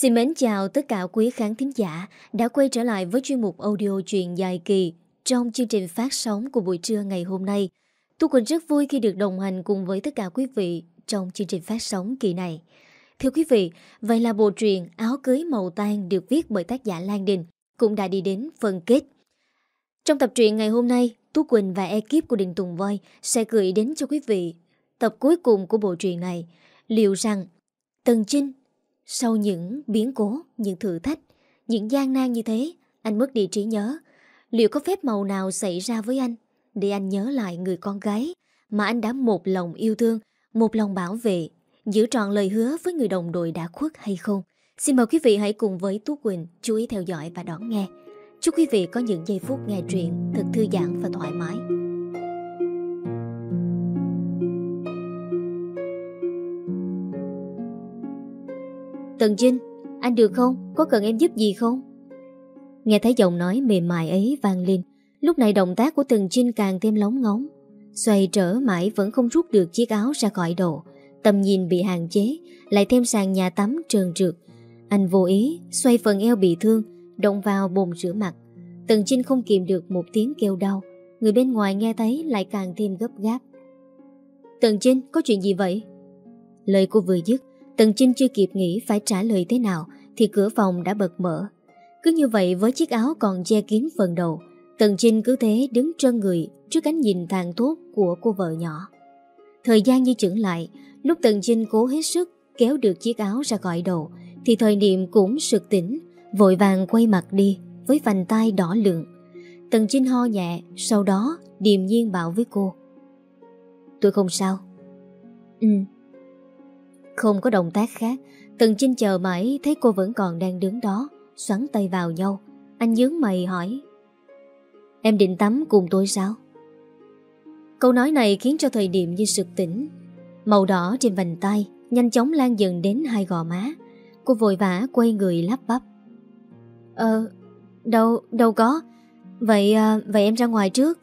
Xin mến chào tất cả quý khán thính giả đã quay trở lại với chuyên mục audio truyện dài kỳ trong chương trình phát sóng của buổi trưa ngày hôm nay. Tu Quỳnh rất vui khi được đồng hành cùng với tất cả quý vị trong chương trình phát sóng kỳ này. Thưa quý vị, vậy là bộ truyện Áo cưới màu tan được viết bởi tác giả Lan Đình cũng đã đi đến phần kết. Trong tập truyện ngày hôm nay, Tú Quỳnh và ekip của Đình Tùng Voi sẽ gửi đến cho quý vị tập cuối cùng của bộ truyện này. Liệu rằng Tần Trinh sau những biến cố, những thử thách, những gian nan như thế, anh mất đi trí nhớ. Liệu có phép màu nào xảy ra với anh để anh nhớ lại người con gái mà anh đã một lòng yêu thương, một lòng bảo vệ, giữ trọn lời hứa với người đồng đội đã khuất hay không? Xin mời quý vị hãy cùng với Tú Quỳnh chú ý theo dõi và đón nghe. Chúc quý vị có những giây phút nghe truyện thật thư giãn và thoải mái. Tần Trinh, anh được không? Có cần em giúp gì không? Nghe thấy giọng nói mềm mại ấy vang lên Lúc này động tác của Tần Trinh càng thêm lóng ngóng Xoay trở mãi vẫn không rút được chiếc áo ra khỏi đồ, Tầm nhìn bị hạn chế Lại thêm sàn nhà tắm trơn trượt Anh vô ý Xoay phần eo bị thương Động vào bồn rửa mặt Tần Trinh không kìm được một tiếng kêu đau Người bên ngoài nghe thấy lại càng thêm gấp gáp Tần Trinh có chuyện gì vậy? Lời cô vừa dứt Tần Trinh chưa kịp nghĩ phải trả lời thế nào, Thì cửa phòng đã bật mở. Cứ như vậy, với chiếc áo còn che kín phần đầu, Tần Trinh cứ thế đứng trơn người Trước ánh nhìn tàn thốt của cô vợ nhỏ. Thời gian như chững lại, Lúc Tần Trinh cố hết sức Kéo được chiếc áo ra khỏi đầu, Thì thời niệm cũng sực tỉnh, Vội vàng quay mặt đi Với vành tay đỏ lượng Tần Trinh ho nhẹ, Sau đó điềm nhiên bảo với cô, Tôi không sao. Ừ không có động tác khác. Tần Trinh chờ mãi thấy cô vẫn còn đang đứng đó Xoắn tay vào nhau. Anh nhướng mày hỏi Em định tắm cùng tôi sao? Câu nói này khiến cho thời điểm như sực tỉnh. Màu đỏ trên vành tay Nhanh chóng lan dần đến hai gò má. Cô vội vã quay người lắp bắp Ờ Đâu, đâu có. Vậy à, vậy em ra ngoài trước.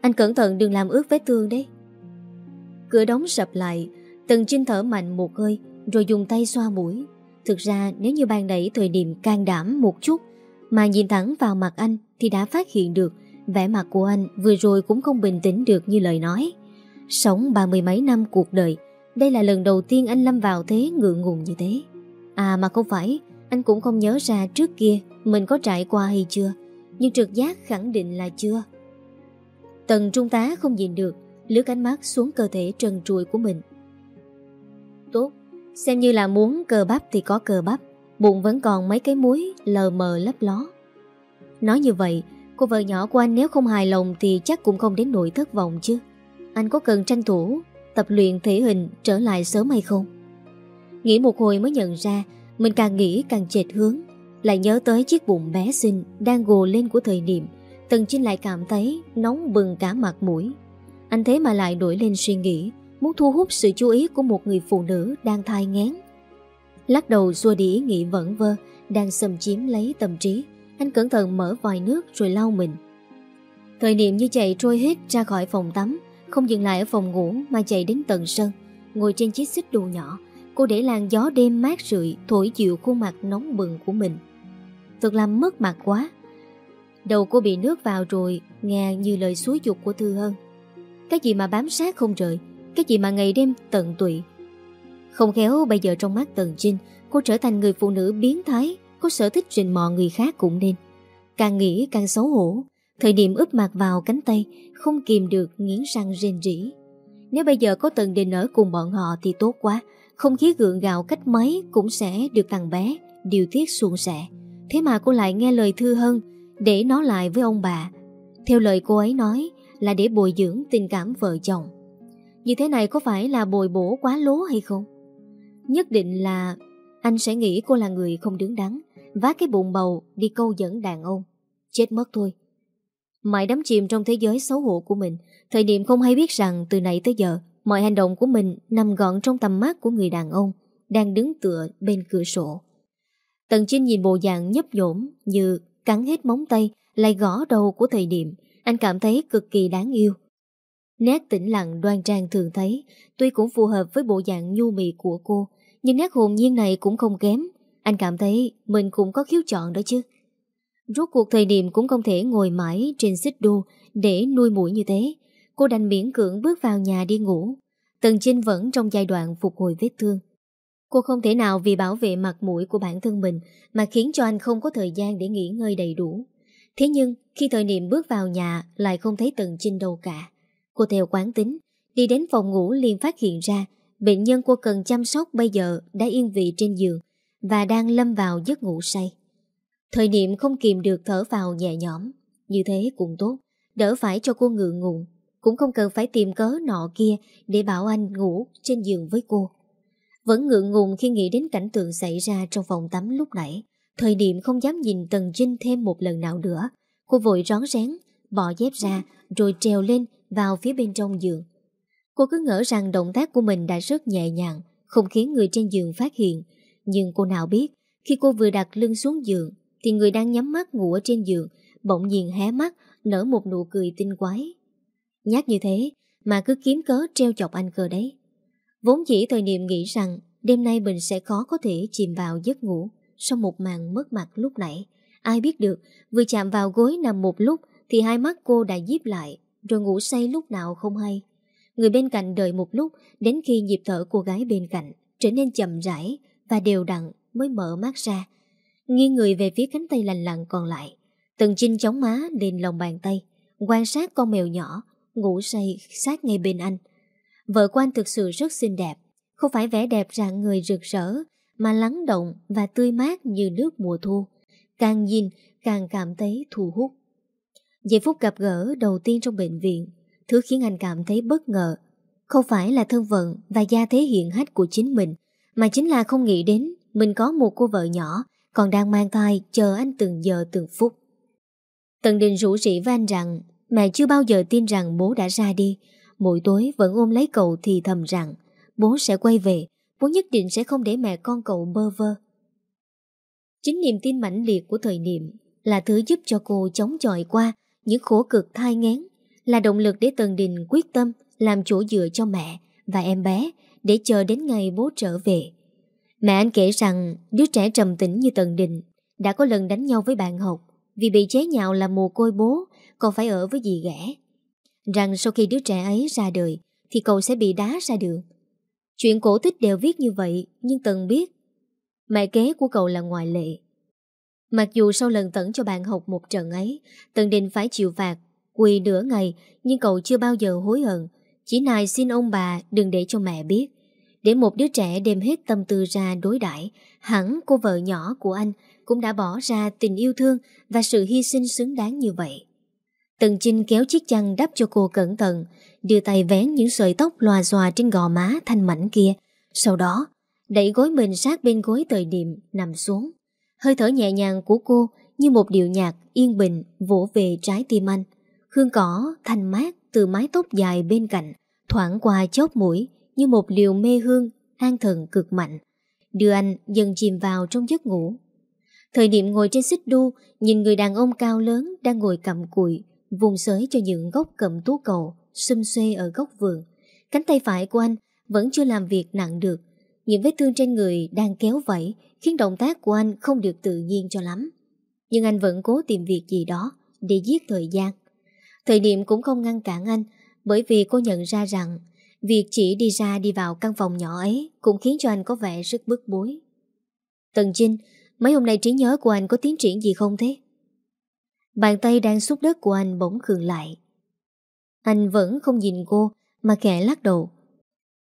Anh cẩn thận đừng làm ướt vết thương đấy. Cửa đóng sập lại Tần Trinh thở mạnh một hơi, Rồi dùng tay xoa mũi. Thực ra, nếu như ban đẩy thời điểm can đảm một chút Mà nhìn thẳng vào mặt anh Thì đã phát hiện được, vẻ mặt của anh vừa rồi cũng không bình tĩnh được như lời nói. Sống ba mươi mấy năm cuộc đời, Đây là lần đầu tiên anh lâm vào thế ngượng ngùng như thế. À mà không phải, Anh cũng không nhớ ra trước kia Mình có trải qua hay chưa, Nhưng trực giác khẳng định là chưa. Tần trung tá không nhìn được, Lướt ánh mắt xuống cơ thể trần trùi của mình tốt. Xem như là muốn cờ bắp thì có cờ bắp, Bụng vẫn còn mấy cái muối lờ mờ lấp ló. Nói như vậy, Cô vợ nhỏ của anh nếu không hài lòng Thì chắc cũng không đến nỗi thất vọng chứ. Anh có cần tranh thủ Tập luyện thể hình trở lại sớm hay không? Nghĩ một hồi mới nhận ra, Mình càng nghĩ càng chệt hướng, Lại nhớ tới chiếc bụng bé xinh Đang gồ lên của thời điểm Tần Trinh lại cảm thấy nóng bừng cả mặt mũi. Anh thế mà lại đổi lên suy nghĩ muốn thu hút sự chú ý của một người phụ nữ đang thai ngán. Lắc đầu xua đi ý nghĩ vẩn vơ, đang xâm chiếm lấy tâm trí. Anh cẩn thận mở vòi nước rồi lau mình. Thời niệm như chạy trôi hết ra khỏi phòng tắm, không dừng lại ở phòng ngủ mà chạy đến tận sân. Ngồi trên chiếc xích đu nhỏ, cô để làn gió đêm mát rượi thổi dịu khuôn mặt nóng bừng của mình. Thật làm mất mặt quá. Đầu cô bị nước vào rồi, nghe như lời suối dục của Thư Hân. Cái gì mà bám sát không rời, cái gì mà ngày đêm tận tụy? Không khéo, bây giờ trong mắt Tần Trinh, Cô trở thành người phụ nữ biến thái, Có sở thích rình mò người khác cũng nên. Càng nghĩ càng xấu hổ, Thời điểm ướp mặt vào cánh tay, Không kìm được nghiến răng rên rỉ. Nếu bây giờ có Tần Đình ở cùng bọn họ Thì tốt quá, Không khí gượng gạo cách mấy Cũng sẽ được thằng bé Điều tiết suôn sẻ. Thế mà cô lại nghe lời Thư hơn Để nó lại với ông bà. Theo lời cô ấy nói Là để bồi dưỡng tình cảm vợ chồng như thế này có phải là bồi bổ quá lố hay không? Nhất định là anh sẽ nghĩ cô là người không đứng đắn, vác cái bụng bầu đi câu dẫn đàn ông. Chết mất thôi. Mãi đắm chìm trong thế giới xấu hổ của mình, thời điểm không hay biết rằng từ nãy tới giờ, mọi hành động của mình nằm gọn trong tầm mắt của người đàn ông đang đứng tựa bên cửa sổ. Tần Trinh nhìn bộ dạng nhấp nhổm như cắn hết móng tay lại gõ đầu của thời điểm, anh cảm thấy cực kỳ đáng yêu. Nét tĩnh lặng đoan trang thường thấy, Tuy cũng phù hợp với bộ dạng nhu mì của cô, Nhưng nét hồn nhiên này cũng không kém Anh cảm thấy mình cũng có khiếu chọn đó chứ. Rốt cuộc thời điểm cũng không thể ngồi mãi trên xích đu để nuôi mũi như thế. Cô đành miễn cưỡng bước vào nhà đi ngủ. Tần Trinh vẫn trong giai đoạn phục hồi vết thương. Cô không thể nào vì bảo vệ mặt mũi của bản thân mình mà khiến cho anh không có thời gian để nghỉ ngơi đầy đủ. Thế nhưng, khi thời niệm bước vào nhà lại không thấy Tần Trinh đâu cả. Cô theo quán tính, đi đến phòng ngủ liền phát hiện ra bệnh nhân cô cần chăm sóc bây giờ đã yên vị trên giường và đang lâm vào giấc ngủ say. Thời niệm không kìm được thở vào nhẹ nhõm, như thế cũng tốt, đỡ phải cho cô ngượng ngụn, cũng không cần phải tìm cớ nọ kia để bảo anh ngủ trên giường với cô. Vẫn ngượng ngùng khi nghĩ đến cảnh tượng xảy ra trong phòng tắm lúc nãy. Thời điểm không dám nhìn Tần Trinh thêm một lần nào nữa. Cô vội rón rén, bỏ dép ra rồi trèo lên vào phía bên trong giường. Cô cứ ngỡ rằng động tác của mình đã rất nhẹ nhàng, không khiến người trên giường phát hiện. Nhưng cô nào biết, khi cô vừa đặt lưng xuống giường, thì người đang nhắm mắt ngủ ở trên giường, bỗng nhiên hé mắt, nở một nụ cười tinh quái. Nhát như thế, mà cứ kiếm cớ treo chọc anh cơ đấy. Vốn chỉ thời niệm nghĩ rằng đêm nay mình sẽ khó có thể chìm vào giấc ngủ sau một màn mất mặt lúc nãy. Ai biết được, vừa chạm vào gối nằm một lúc thì hai mắt cô đã díp lại, rồi ngủ say lúc nào không hay. Người bên cạnh đợi một lúc đến khi nhịp thở cô gái bên cạnh trở nên chậm rãi và đều đặn mới mở mắt ra. Nghiêng người về phía cánh tay lành lặng còn lại. Tần Trinh chóng má lên lòng bàn tay, quan sát con mèo nhỏ, ngủ say sát ngay bên anh. Vợ quan thực sự rất xinh đẹp, không phải vẻ đẹp rạng người rực rỡ, mà lắng động và tươi mát như nước mùa thu. Càng nhìn, càng cảm thấy thu hút. Giây phút gặp gỡ đầu tiên trong bệnh viện, thứ khiến anh cảm thấy bất ngờ, không phải là thân vận và gia thế hiện hách của chính mình, mà chính là không nghĩ đến mình có một cô vợ nhỏ còn đang mang thai chờ anh từng giờ từng phút. Tần Đình rủ rỉ với anh rằng mẹ chưa bao giờ tin rằng bố đã ra đi, Mỗi tối vẫn ôm lấy cậu thì thầm rằng bố sẽ quay về, bố nhất định sẽ không để mẹ con cậu bơ vơ. Chính niềm tin mãnh liệt của thời niệm là thứ giúp cho cô chống chọi qua những khổ cực thai ngén, là động lực để Tần Đình quyết tâm làm chỗ dựa cho mẹ và em bé để chờ đến ngày bố trở về. Mẹ anh kể rằng đứa trẻ trầm tĩnh như Tần Đình đã có lần đánh nhau với bạn học vì bị chế nhạo là mồ côi bố còn phải ở với dì ghẻ rằng sau khi đứa trẻ ấy ra đời thì cậu sẽ bị đá ra đường. Chuyện cổ tích đều viết như vậy nhưng Tần biết mẹ kế của cậu là ngoại lệ. Mặc dù sau lần tẩn cho bạn học một trận ấy Tần Đình phải chịu phạt quỳ nửa ngày nhưng cậu chưa bao giờ hối hận chỉ nài xin ông bà đừng để cho mẹ biết để một đứa trẻ đem hết tâm tư ra đối đãi hẳn cô vợ nhỏ của anh cũng đã bỏ ra tình yêu thương và sự hy sinh xứng đáng như vậy. Tần Trinh kéo chiếc chăn đắp cho cô cẩn thận, đưa tay vén những sợi tóc loà xòa trên gò má thanh mảnh kia. Sau đó, đẩy gối mình sát bên gối tời điểm nằm xuống. Hơi thở nhẹ nhàng của cô như một điệu nhạc yên bình vỗ về trái tim anh. Hương cỏ thanh mát từ mái tóc dài bên cạnh, thoảng qua chóp mũi như một liều mê hương an thần cực mạnh, đưa anh dần chìm vào trong giấc ngủ. Thời điểm ngồi trên xích đu, nhìn người đàn ông cao lớn đang ngồi cầm cùi, vùng sới cho những gốc cầm tú cầu xum xuê ở góc vườn. Cánh tay phải của anh vẫn chưa làm việc nặng được. Những vết thương trên người đang kéo vẫy khiến động tác của anh không được tự nhiên cho lắm. Nhưng anh vẫn cố tìm việc gì đó để giết thời gian. Thời điểm cũng không ngăn cản anh bởi vì cô nhận ra rằng việc chỉ đi ra đi vào căn phòng nhỏ ấy cũng khiến cho anh có vẻ rất bức bối. Tần Trinh, mấy hôm nay trí nhớ của anh có tiến triển gì không thế? Bàn tay đang xúc đất của anh bỗng khường lại. Anh vẫn không nhìn cô mà khẽ lắc đầu.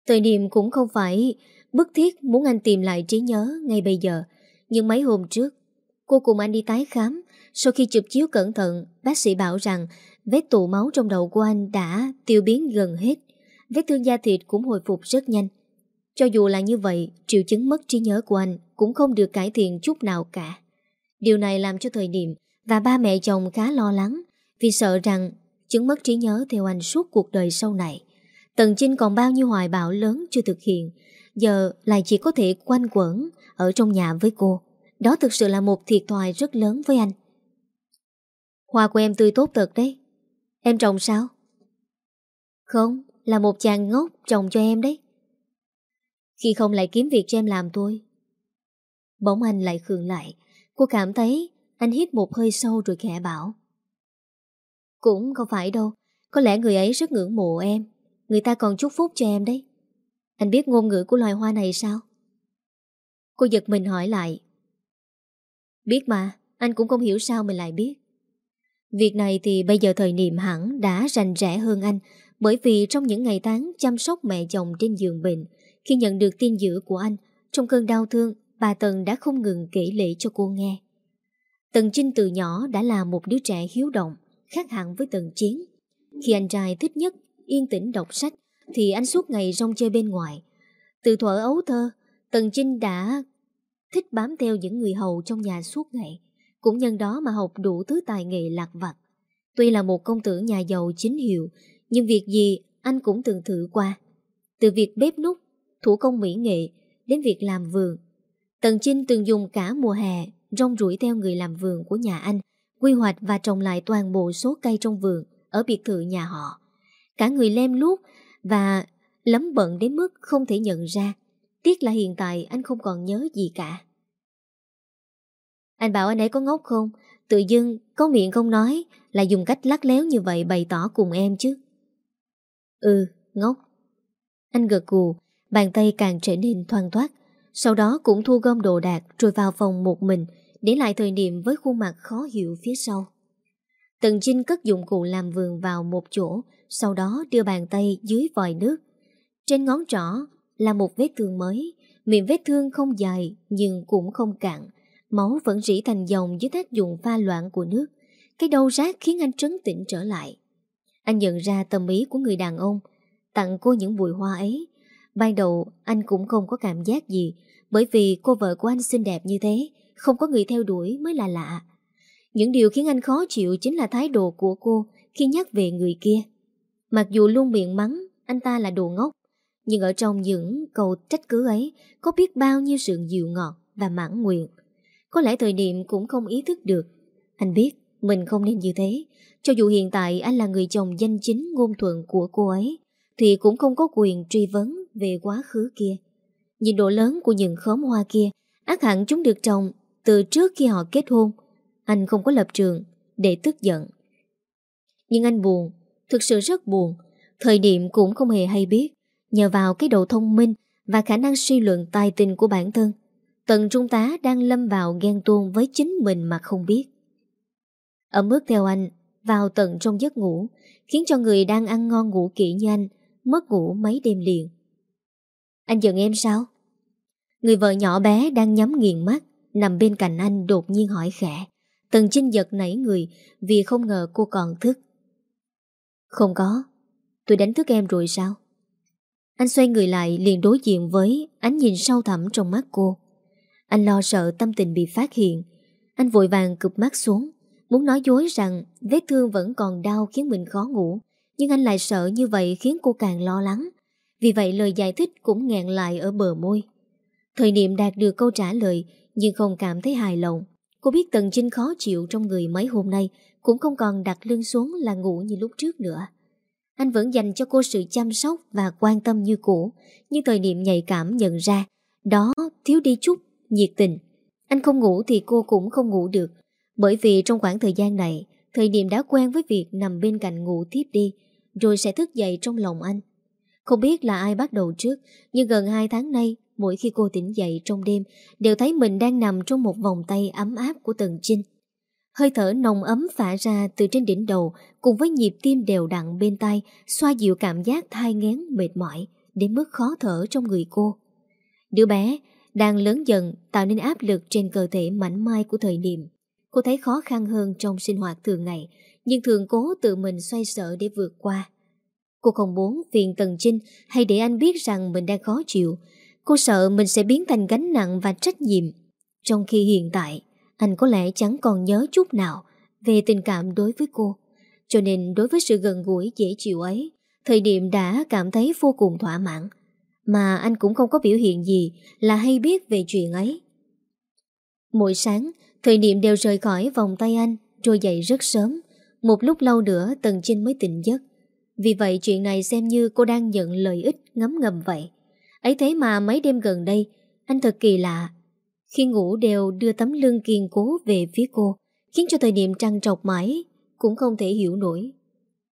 Thời điểm cũng không phải bức thiết muốn anh tìm lại trí nhớ ngay bây giờ. Nhưng mấy hôm trước, cô cùng anh đi tái khám. Sau khi chụp chiếu cẩn thận, bác sĩ bảo rằng vết tụ máu trong đầu của anh đã tiêu biến gần hết. Vết thương da thịt cũng hồi phục rất nhanh. Cho dù là như vậy, triệu chứng mất trí nhớ của anh cũng không được cải thiện chút nào cả. Điều này làm cho thời điểm và ba mẹ chồng khá lo lắng vì sợ rằng chứng mất trí nhớ theo anh suốt cuộc đời sau này. Tần Trinh còn bao nhiêu hoài bão lớn chưa thực hiện, giờ lại chỉ có thể quanh quẩn ở trong nhà với cô. Đó thực sự là một thiệt thòi rất lớn với anh. Hoa của em tươi tốt thật đấy. Em trồng sao? Không, là một chàng ngốc trồng cho em đấy. Khi không lại kiếm việc cho em làm thôi. Bỗng anh lại khường lại Cô cảm thấy anh hít một hơi sâu rồi khẽ bảo Cũng không phải đâu Có lẽ người ấy rất ngưỡng mộ em Người ta còn chúc phúc cho em đấy anh biết ngôn ngữ của loài hoa này sao? Cô giật mình hỏi lại Biết mà, Anh cũng không hiểu sao mình lại biết Việc này thì bây giờ thời niệm hẳn đã rành rẽ hơn anh, bởi vì trong những ngày tháng chăm sóc mẹ chồng trên giường bệnh, khi nhận được tin dữ của anh, trong cơn đau thương, bà Tần đã không ngừng kể lệ cho cô nghe. Tần Trinh từ nhỏ đã là một đứa trẻ hiếu động, khác hẳn với Tần Chiến. Khi anh trai thích nhất, yên tĩnh đọc sách thì anh suốt ngày rong chơi bên ngoài. Từ thuở ấu thơ Tần Trinh đã thích bám theo những người hầu trong nhà suốt ngày cũng nhân đó mà học đủ thứ tài nghệ lạc vặt. Tuy là một công tử nhà giàu chính hiệu, nhưng việc gì anh cũng từng thử qua. Từ việc bếp nút, thủ công mỹ nghệ, đến việc làm vườn. Tần Chinh từng dùng cả mùa hè rong rủi theo người làm vườn của nhà anh, quy hoạch và trồng lại toàn bộ số cây trong vườn ở biệt thự nhà họ. Cả người lem luốc và lắm bận đến mức không thể nhận ra. Tiếc là hiện tại anh không còn nhớ gì cả. Anh bảo anh ấy có ngốc không? Tự dưng có miệng không nói Là dùng cách lắc léo như vậy bày tỏ cùng em chứ Ừ, ngốc Anh gật gù Bàn tay càng trở nên thoang thoát Sau đó cũng thu gom đồ đạc Rồi vào phòng một mình Để lại thời niệm với khuôn mặt khó hiểu phía sau Tần Trinh cất dụng cụ làm vườn vào một chỗ sau đó đưa bàn tay dưới vòi nước. Trên ngón trỏ là một vết thương mới. Miệng vết thương không dài, Nhưng cũng không cạn. Máu vẫn rỉ thành dòng dưới tác dụng pha loạn của nước. Cái đầu rác khiến anh trấn tĩnh trở lại. Anh nhận ra tâm ý của người đàn ông, Tặng cô những bụi hoa ấy. Ban đầu, anh cũng không có cảm giác gì, Bởi vì cô vợ của anh xinh đẹp như thế, Không có người theo đuổi mới là lạ. Những điều khiến anh khó chịu Chính là thái độ của cô Khi nhắc về người kia. Mặc dù luôn miệng mắng, Anh ta là đồ ngốc, Nhưng ở trong những câu trách cứ ấy, Có biết bao nhiêu sự dịu ngọt và mãn nguyện. Có lẽ thời điểm cũng không ý thức được. Anh biết, mình không nên như thế. Cho dù hiện tại anh là người chồng danh chính ngôn thuận của cô ấy, Thì cũng không có quyền truy vấn về quá khứ kia. Nhìn độ lớn của những khóm hoa kia Ác hẳn chúng được trồng từ trước khi họ kết hôn. Anh không có lập trường để tức giận. Nhưng anh buồn Thực sự rất buồn Thời điểm cũng không hề hay biết Nhờ vào cái đầu thông minh Và khả năng suy luận tài tình của bản thân Tần Trung tá đang lâm vào ghen tuông với chính mình mà không biết. ở bước theo anh vào tận trong giấc ngủ, khiến cho người đang ăn ngon ngủ kỹ như anh mất ngủ mấy đêm liền. Anh giận em sao? Người vợ nhỏ bé đang nhắm nghiền mắt, nằm bên cạnh anh đột nhiên hỏi khẽ. Tần Trinh giật nảy người vì không ngờ cô còn thức. Không có, tôi đánh thức em rồi sao? Anh xoay người lại liền đối diện với ánh nhìn sâu thẳm trong mắt cô. Anh lo sợ tâm tình bị phát hiện. Anh vội vàng cụp mắt xuống Muốn nói dối rằng vết thương vẫn còn đau khiến mình khó ngủ. Nhưng anh lại sợ như vậy khiến cô càng lo lắng. Vì vậy lời giải thích cũng ngẹn lại ở bờ môi. Thời niệm đạt được câu trả lời Nhưng không cảm thấy hài lòng. Cô biết Tần Trinh khó chịu trong người mấy hôm nay Cũng không còn đặt lưng xuống là ngủ như lúc trước nữa Anh vẫn dành cho cô sự chăm sóc và quan tâm như cũ Nhưng thời niệm nhạy cảm nhận ra Đó thiếu đi chút nhiệt tình. Anh không ngủ thì cô cũng không ngủ được, bởi vì trong khoảng thời gian này, thời điểm đã quen với việc nằm bên cạnh ngủ tiếp đi, rồi sẽ thức dậy trong lòng anh. Không biết là ai bắt đầu trước, nhưng gần 2 tháng nay, mỗi khi cô tỉnh dậy trong đêm, đều thấy mình đang nằm trong một vòng tay ấm áp của Tần Trinh. Hơi thở nồng ấm phả ra từ trên đỉnh đầu cùng với nhịp tim đều đặn bên tai xoa dịu cảm giác thai ngén mệt mỏi đến mức khó thở trong người cô. Đứa bé đang lớn dần tạo nên áp lực trên cơ thể mảnh mai của thời điểm. Cô thấy khó khăn hơn trong sinh hoạt thường ngày, nhưng thường cố tự mình xoay sở để vượt qua. Cô không muốn phiền Tần Trinh hay để anh biết rằng mình đang khó chịu. Cô sợ mình sẽ biến thành gánh nặng và trách nhiệm. Trong khi hiện tại, anh có lẽ chẳng còn nhớ chút nào về tình cảm đối với cô. Cho nên đối với sự gần gũi dễ chịu ấy, thời điểm đã cảm thấy vô cùng thỏa mãn. Mà anh cũng không có biểu hiện gì Là hay biết về chuyện ấy Mỗi sáng Thời điểm đều rời khỏi vòng tay anh Rồi dậy rất sớm Một lúc lâu nữa Tần Trinh mới tỉnh giấc Vì vậy chuyện này xem như cô đang nhận lợi ích ngấm ngầm vậy ấy thế mà mấy đêm gần đây Anh thật kỳ lạ Khi ngủ đều đưa tấm lưng kiên cố về phía cô, khiến cho thời điểm trăng trọc mãi, cũng không thể hiểu nổi.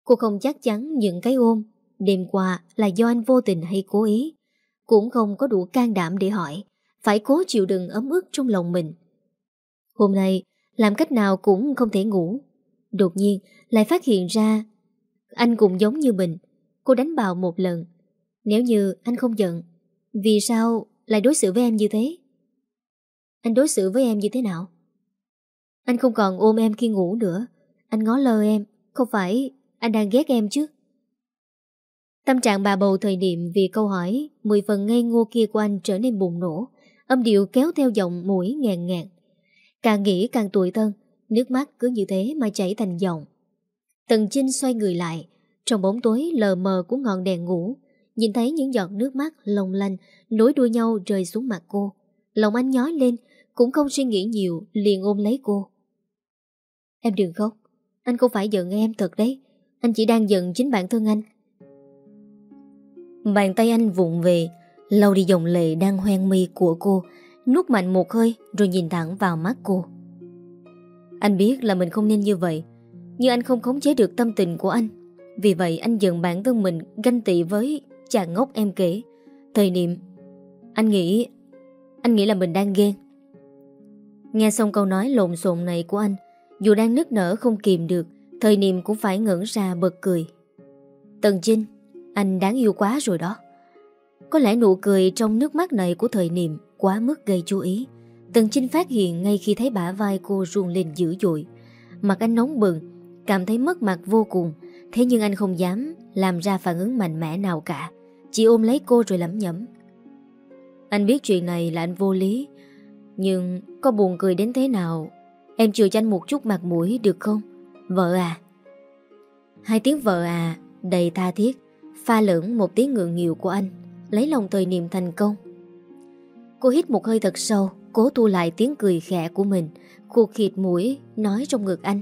Cô không chắc chắn những cái ôm đêm qua là do anh vô tình hay cố ý, cũng không có đủ can đảm để hỏi, phải cố chịu đựng ấm ức trong lòng mình. Hôm nay, làm cách nào cũng không thể ngủ. Đột nhiên, lại phát hiện ra anh cũng giống như mình. Cô đánh bào một lần. Nếu như anh không giận, vì sao lại đối xử với em như thế? Anh đối xử với em như thế nào? Anh không còn ôm em khi ngủ nữa. Anh ngó lơ em. Không phải anh đang ghét em chứ? Tâm trạng bà bầu thời điểm vì câu hỏi mười phần ngây ngô kia của anh trở nên bùng nổ. Âm điệu kéo theo giọng mũi ngàn ngàn. Càng nghĩ càng tuổi thân, nước mắt cứ như thế mà chảy thành dòng. Tần Chinh xoay người lại, trong bóng tối lờ mờ của ngọn đèn ngủ, nhìn thấy những giọt nước mắt lồng lanh nối đuôi nhau rơi xuống mặt cô. Lòng anh nhói lên, cũng không suy nghĩ nhiều, liền ôm lấy cô. Em đừng khóc, anh không phải giận em thật đấy, anh chỉ đang giận chính bản thân anh. Bàn tay anh vụng về, lau đi dòng lệ đang hoen mi của cô, nuốt mạnh một hơi rồi nhìn thẳng vào mắt cô. Anh biết là mình không nên như vậy, nhưng anh không khống chế được tâm tình của anh. Vì vậy anh giận bản thân mình ganh tị với chàng ngốc em kể. Thời niệm, anh nghĩ, anh nghĩ là mình đang ghen. Nghe xong câu nói lộn xộn này của anh, dù đang nức nở không kìm được, thời niệm cũng phải ngẩn ra bật cười. Tần Trinh, anh đáng yêu quá rồi đó. Có lẽ nụ cười trong nước mắt này của thời niệm quá mức gây chú ý. Tần Trinh phát hiện ngay khi thấy bả vai cô ruồn lên dữ dội. Mặt anh nóng bừng, cảm thấy mất mặt vô cùng. Thế nhưng anh không dám làm ra phản ứng mạnh mẽ nào cả. Chỉ ôm lấy cô rồi lẩm nhẩm. Anh biết chuyện này là anh vô lý. Nhưng có buồn cười đến thế nào Em chừa cho anh một chút mặt mũi được không Vợ à Hai tiếng vợ à Đầy tha thiết Pha lẫn một tiếng ngượng nghịu của anh Lấy lòng thời niệm thành công Cô hít một hơi thật sâu Cố thu lại tiếng cười khẽ của mình Cuộc khịt mũi Nói trong ngực anh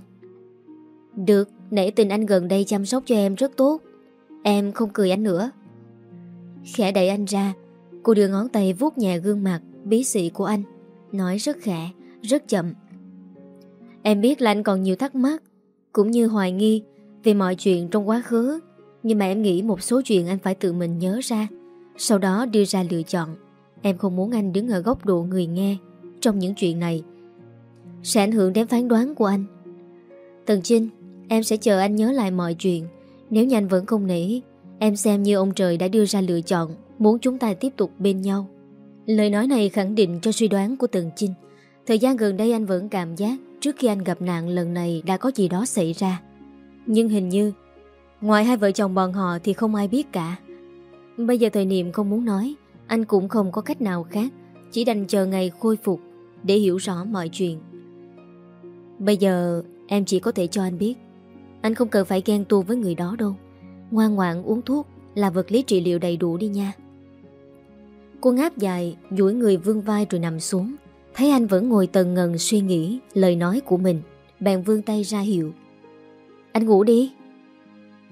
Được, nể tình anh gần đây chăm sóc cho em rất tốt Em không cười anh nữa. Khẽ đẩy anh ra Cô đưa ngón tay vuốt nhẹ gương mặt Bí xị của anh Nói rất khẽ, rất chậm. Em biết là anh còn nhiều thắc mắc Cũng như hoài nghi Về mọi chuyện trong quá khứ Nhưng mà em nghĩ một số chuyện anh phải tự mình nhớ ra Sau đó đưa ra lựa chọn. Em không muốn anh đứng ở góc độ người nghe Trong những chuyện này. Sẽ ảnh hưởng đến phán đoán của anh. Tần Trinh Em sẽ chờ anh nhớ lại mọi chuyện. Nếu như anh vẫn không nể, Em xem như ông trời đã đưa ra lựa chọn, Muốn chúng ta tiếp tục bên nhau. Lời nói này khẳng định cho suy đoán của Tần Chinh. Thời gian gần đây anh vẫn cảm giác Trước khi anh gặp nạn lần này đã có gì đó xảy ra. Nhưng hình như, Ngoài hai vợ chồng bọn họ thì không ai biết cả. Bây giờ thời niệm không muốn nói, Anh cũng không có cách nào khác, Chỉ đành chờ ngày khôi phục Để hiểu rõ mọi chuyện. Bây giờ em chỉ có thể cho anh biết anh không cần phải ghen tu với người đó đâu. Ngoan ngoãn uống thuốc Là vật lý trị liệu đầy đủ đi nha. Cô ngáp dài, duỗi người vương vai rồi nằm xuống. Thấy anh vẫn ngồi tần ngần suy nghĩ Lời nói của mình, Bèn vương tay ra hiệu. Anh ngủ đi.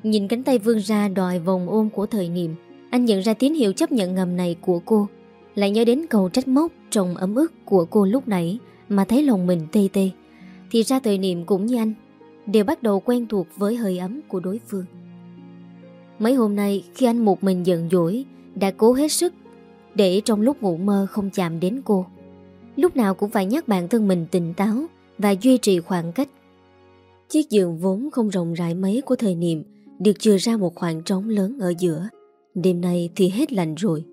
Nhìn cánh tay vương ra đòi vòng ôm của thời niệm, Anh nhận ra tín hiệu chấp nhận ngầm này của cô. Lại nhớ đến cầu trách móc Trong ấm ức của cô lúc nãy Mà thấy lòng mình tê tê. Thì ra thời niệm cũng như anh. Đều bắt đầu quen thuộc với hơi ấm của đối phương. Mấy hôm nay, khi anh một mình giận dỗi, Đã cố hết sức Để trong lúc ngủ mơ không chạm đến cô. Lúc nào cũng phải nhắc bản thân mình tỉnh táo Và duy trì khoảng cách. Chiếc giường vốn không rộng rãi mấy của thời niệm Được chừa ra một khoảng trống lớn ở giữa. Đêm nay thì hết lạnh rồi.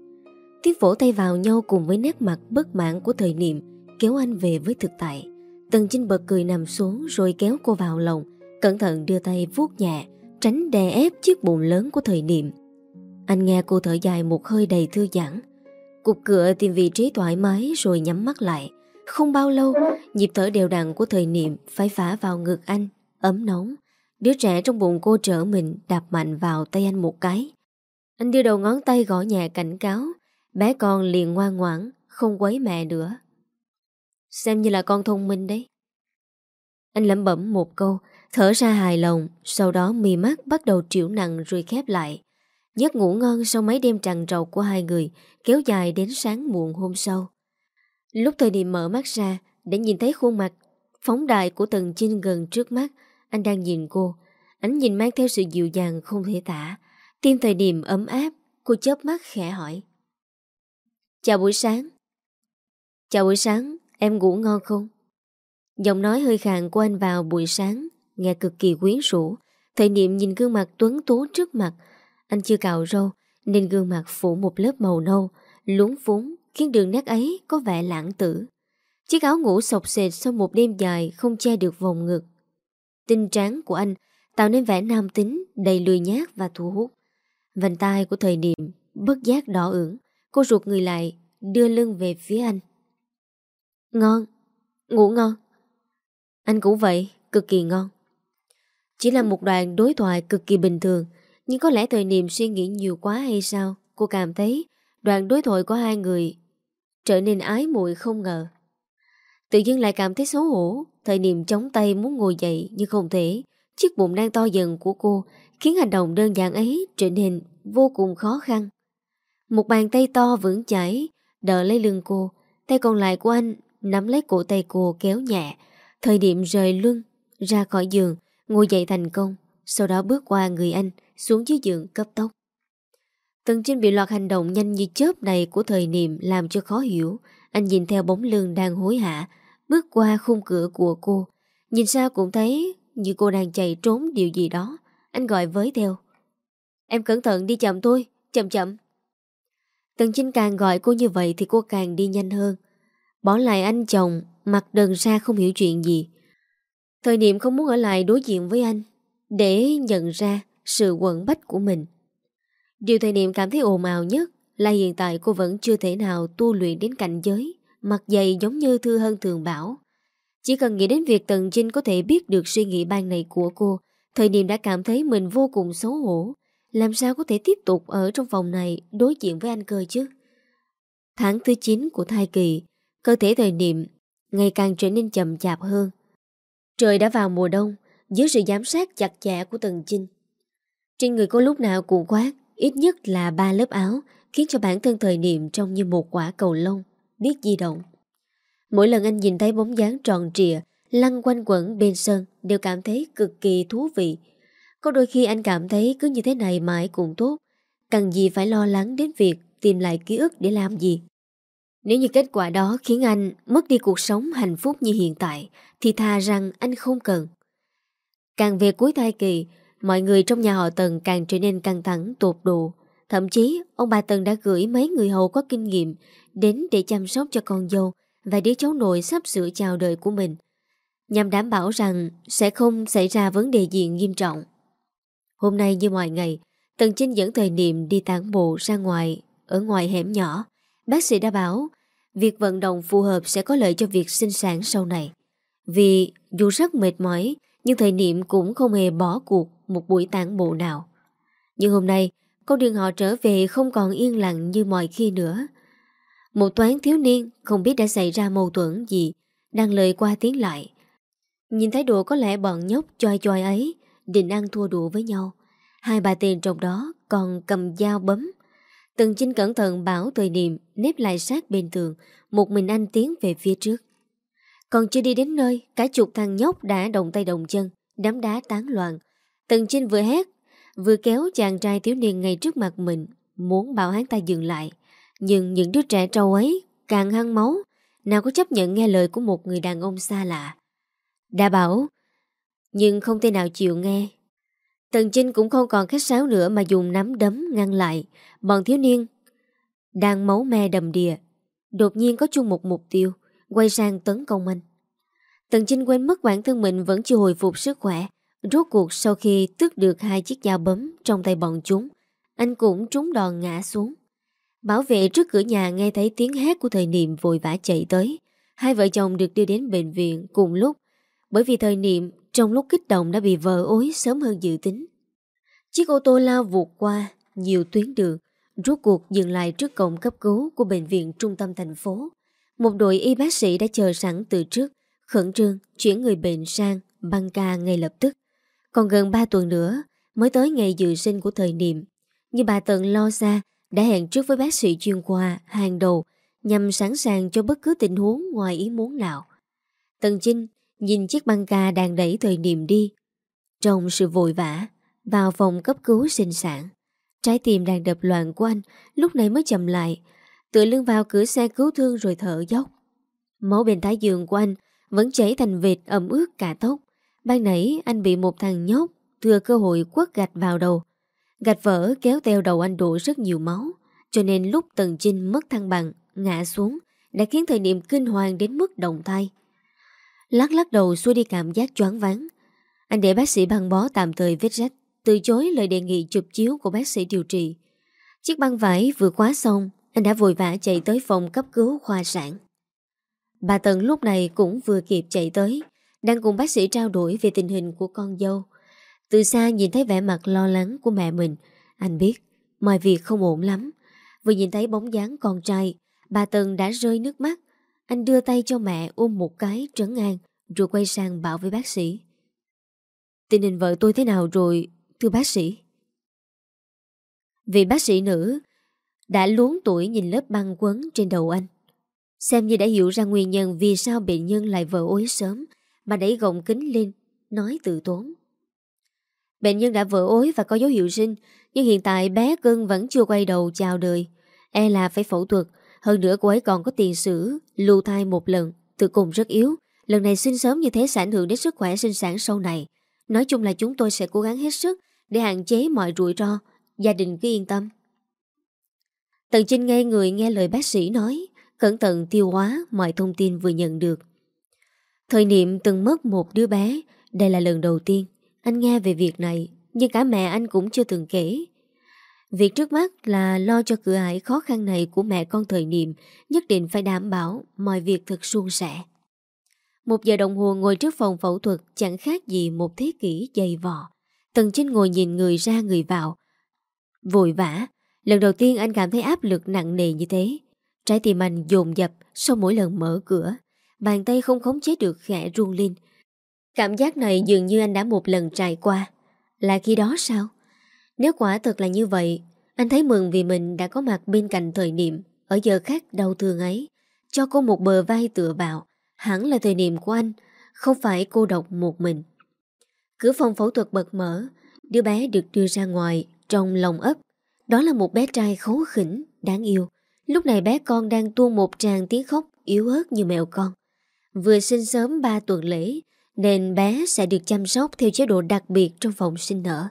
Tiếng vỗ tay vào nhau cùng với nét mặt bất mãn của thời niệm Kéo anh về với thực tại. Tần chinh bật cười nằm xuống rồi kéo cô vào lòng Cẩn thận đưa tay vuốt nhẹ Tránh đè ép chiếc bụng lớn của thời niệm Anh nghe cô thở dài một hơi đầy thư giãn Cục cửa tìm vị trí thoải mái rồi nhắm mắt lại. Không bao lâu, nhịp thở đều đặn của thời niệm phải phá vào ngực anh, ấm nóng. Đứa trẻ trong bụng cô trở mình đạp mạnh vào tay anh một cái. Anh đưa đầu ngón tay gõ nhẹ cảnh cáo, bé con liền ngoan ngoãn, không quấy mẹ nữa. Xem như là con thông minh đấy. Anh lẩm bẩm một câu, thở ra hài lòng, sau đó mì mắt bắt đầu triệu nặng rồi khép lại. Giấc ngủ ngon sau mấy đêm trằn trọc của hai người kéo dài đến sáng muộn hôm sau. Lúc thời điểm mở mắt ra Để nhìn thấy khuôn mặt Phóng đại của Tần Chinh gần trước mắt Anh đang nhìn cô Ánh nhìn mang theo sự dịu dàng không thể tả Tim thời điểm ấm áp Cô chớp mắt khẽ hỏi Chào buổi sáng Chào buổi sáng Em ngủ ngon không? Giọng nói hơi khàn của anh vào buổi sáng, Nghe cực kỳ quyến rũ. Thời niệm nhìn gương mặt tuấn tú trước mặt. Anh chưa cạo râu, Nên gương mặt phủ một lớp màu nâu Lúng phúng, khiến đường nét ấy có vẻ lãng tử. Chiếc áo ngủ sọc sệt sau một đêm dài Không che được vòng ngực. Tinh tráng của anh Tạo nên vẻ nam tính, Đầy lười nhát và thu hút. Vành tay của thời niệm Bất giác đỏ ửng. Cô ruột người lại, Đưa lưng về phía anh. Ngon. Ngủ ngon. Anh cũng vậy, Cực kỳ ngon. Chỉ là một đoạn đối thoại cực kỳ bình thường, Nhưng có lẽ thời niệm suy nghĩ nhiều quá hay sao? Cô cảm thấy Đoạn đối thoại của hai người Trở nên ái muội không ngờ. Tự dưng lại cảm thấy xấu hổ, Thời niệm chống tay muốn ngồi dậy Nhưng không thể. Chiếc bụng đang to dần của cô Khiến hành động đơn giản ấy trở nên vô cùng khó khăn. Một bàn tay to vững chãi Đỡ lấy lưng cô, Tay còn lại của anh nắm lấy cổ tay cô kéo nhẹ Thời điểm rời lưng Ra khỏi giường Ngồi dậy thành công Sau đó bước qua người anh Xuống dưới giường cấp tốc Tần Trinh bị loạt hành động nhanh như chớp này của thời niệm làm cho khó hiểu. Anh nhìn theo bóng lưng đang hối hả, bước qua khung cửa của cô. Nhìn sao cũng thấy như cô đang chạy trốn điều gì đó. Anh gọi với theo. Em cẩn thận đi chậm tôi, chậm chậm. Tần Trinh càng gọi cô như vậy thì cô càng đi nhanh hơn. Bỏ lại anh chồng, mặt đần ra không hiểu chuyện gì. Thời niệm không muốn ở lại đối diện với anh, để nhận ra sự quẩn bách của mình. Điều thời niệm cảm thấy ồn ào nhất là hiện tại cô vẫn chưa thể nào tu luyện đến cảnh giới, mặt dày giống như Thư Hân thường bảo. Chỉ cần nghĩ đến việc Tần Trinh có thể biết được suy nghĩ ban này của cô, thời niệm đã cảm thấy mình vô cùng xấu hổ. Làm sao có thể tiếp tục ở trong phòng này đối diện với anh cơ chứ? Tháng thứ 9 của thai kỳ, cơ thể thời niệm ngày càng trở nên chậm chạp hơn. Trời đã vào mùa đông, dưới sự giám sát chặt chẽ của Tần chinh. Trên người cô lúc nào cũng khoác Ít nhất là ba lớp áo khiến cho bản thân thời niệm trông như một quả cầu lông, biết di động. Mỗi lần anh nhìn thấy bóng dáng tròn trịa, lăn quanh quẩn bên sân đều cảm thấy cực kỳ thú vị. Có đôi khi anh cảm thấy cứ như thế này mãi cũng tốt, cần gì phải lo lắng đến việc tìm lại ký ức để làm gì. Nếu như kết quả đó khiến anh mất đi cuộc sống hạnh phúc như hiện tại, thì thà rằng anh không cần. Càng về cuối thai kỳ, Mọi người trong nhà họ Tần càng trở nên căng thẳng tột độ. Thậm chí, ông bà Tần đã gửi mấy người hầu có kinh nghiệm đến để chăm sóc cho con dâu và đứa cháu nội sắp sửa chào đời của mình, nhằm đảm bảo rằng sẽ không xảy ra vấn đề gì nghiêm trọng. Hôm nay như mọi ngày, Tần chinh dẫn thời niệm đi tản bộ ra ngoài, ở ngoài hẻm nhỏ. Bác sĩ đã bảo, việc vận động phù hợp sẽ có lợi cho việc sinh sản sau này. Vì dù rất mệt mỏi, nhưng thầy niệm cũng không hề bỏ cuộc một buổi tản bộ nào. Nhưng hôm nay, con đường họ trở về không còn yên lặng như mọi khi nữa. Một toán thiếu niên không biết đã xảy ra mâu thuẫn gì, đang lời qua tiếng lại. Nhìn thái độ có lẽ bọn nhóc choi choi ấy, định ăn thua đùa với nhau. Hai bà tên trong đó còn cầm dao bấm. Từng chinh cẩn thận bảo thời niệm nếp lại sát bên tường, một mình anh tiến về phía trước. Còn chưa đi đến nơi, cả chục thằng nhóc đã động tay động chân, đám đá tán loạn. Tần chinh vừa hét, vừa kéo chàng trai thiếu niên ngay trước mặt mình, muốn bảo hắn ta dừng lại. Nhưng những đứa trẻ trâu ấy càng hăng máu, nào có chấp nhận nghe lời của một người đàn ông xa lạ. Đã bảo, nhưng không thể nào chịu nghe. Tần Trinh cũng không còn khách sáo nữa mà dùng nắm đấm ngăn lại. Bọn thiếu niên đang máu me đầm đìa, đột nhiên có chung một mục tiêu – quay sang tấn công anh. Tần Trinh quên mất bản thân mình vẫn chưa hồi phục sức khỏe. Rốt cuộc sau khi tước được hai chiếc dao bấm trong tay bọn chúng, anh cũng trúng đòn ngã xuống. Bảo vệ trước cửa nhà nghe thấy tiếng hét của thời niệm vội vã chạy tới. Hai vợ chồng được đưa đến bệnh viện cùng lúc, bởi vì thời niệm trong lúc kích động đã bị vỡ ối sớm hơn dự tính. Chiếc ô tô lao vụt qua nhiều tuyến đường, rốt cuộc dừng lại trước cổng cấp cứu của bệnh viện trung tâm thành phố. Một đội y bác sĩ đã chờ sẵn từ trước, khẩn trương chuyển người bệnh sang băng ca ngay lập tức. Còn gần 3 tuần nữa mới tới ngày dự sinh của thời niệm. Như bà Tần lo xa đã hẹn trước với bác sĩ chuyên khoa hàng đầu nhằm sẵn sàng cho bất cứ tình huống ngoài ý muốn nào. Tần Chinh nhìn chiếc băng ca đang đẩy thời niệm đi. Trong sự vội vã, vào phòng cấp cứu sinh sản. Trái tim đang đập loạn của anh lúc này mới chậm lại, tựa lưng vào cửa xe cứu thương rồi thở dốc. Máu bên thái giường của anh vẫn chảy thành vệt ẩm ướt cả tóc. Ban nãy anh bị một thằng nhóc thừa cơ hội quất gạch vào đầu. Gạch vỡ kéo theo đầu anh đổ rất nhiều máu, cho nên lúc Tần Trinh mất thăng bằng, ngã xuống, đã khiến thời niệm kinh hoàng đến mức động thai. Lắc lắc đầu xua đi cảm giác choáng váng. Anh để bác sĩ băng bó tạm thời vết rách, từ chối lời đề nghị chụp chiếu của bác sĩ điều trị. Chiếc băng vải vừa khóa xong, anh đã vội vã chạy tới phòng cấp cứu khoa sản. Bà Tần lúc này cũng vừa kịp chạy tới, đang cùng bác sĩ trao đổi về tình hình của con dâu. Từ xa nhìn thấy vẻ mặt lo lắng của mẹ mình, anh biết mọi việc không ổn lắm. Vừa nhìn thấy bóng dáng con trai, bà Tần đã rơi nước mắt. Anh đưa tay cho mẹ ôm một cái trấn an, rồi quay sang bảo với bác sĩ. Tình hình vợ tôi thế nào rồi, thưa bác sĩ? Vị bác sĩ nữ đã luống tuổi nhìn lớp băng quấn trên đầu anh. Xem như đã hiểu ra nguyên nhân vì sao bệnh nhân lại vỡ ối sớm, mà đẩy gọng kính lên, nói tự tốn. Bệnh nhân đã vỡ ối và có dấu hiệu sinh, nhưng hiện tại bé cưng vẫn chưa quay đầu chào đời. E là phải phẫu thuật, hơn nữa cô ấy còn có tiền sử, lưu thai một lần, tự cùng rất yếu. Lần này sinh sớm như thế sẽ ảnh hưởng đến sức khỏe sinh sản sau này. Nói chung là chúng tôi sẽ cố gắng hết sức để hạn chế mọi rủi ro, gia đình cứ yên tâm. Tần Trinh nghe người nghe lời bác sĩ nói, cẩn thận tiêu hóa mọi thông tin vừa nhận được. Thời niệm từng mất một đứa bé, đây là lần đầu tiên anh nghe về việc này, nhưng cả mẹ anh cũng chưa từng kể. Việc trước mắt là lo cho cửa ải khó khăn này của mẹ con thời niệm, nhất định phải đảm bảo mọi việc thật suôn sẻ. Một giờ đồng hồ ngồi trước phòng phẫu thuật chẳng khác gì một thế kỷ dày vò. Tần chinh ngồi nhìn người ra người vào. Vội vã, lần đầu tiên anh cảm thấy áp lực nặng nề như thế. Trái tim anh dồn dập sau mỗi lần mở cửa. Bàn tay không khống chế được khẽ run lên. Cảm giác này dường như anh đã một lần trải qua. Là khi đó sao? Nếu quả thật là như vậy, anh thấy mừng vì mình đã có mặt bên cạnh thời niệm ở giờ khác đau thương ấy. Cho cô một bờ vai tựa vào, hẳn là thời niệm của anh, không phải cô độc một mình. Cửa phòng phẫu thuật bật mở, đứa bé được đưa ra ngoài trong lòng ấp. Đó là một bé trai khấu khỉnh, đáng yêu. Lúc này bé con đang tuôn một tràng tiếng khóc yếu ớt như mèo con. Vừa sinh sớm 3 tuần lễ, nên bé sẽ được chăm sóc theo chế độ đặc biệt trong phòng sinh nở.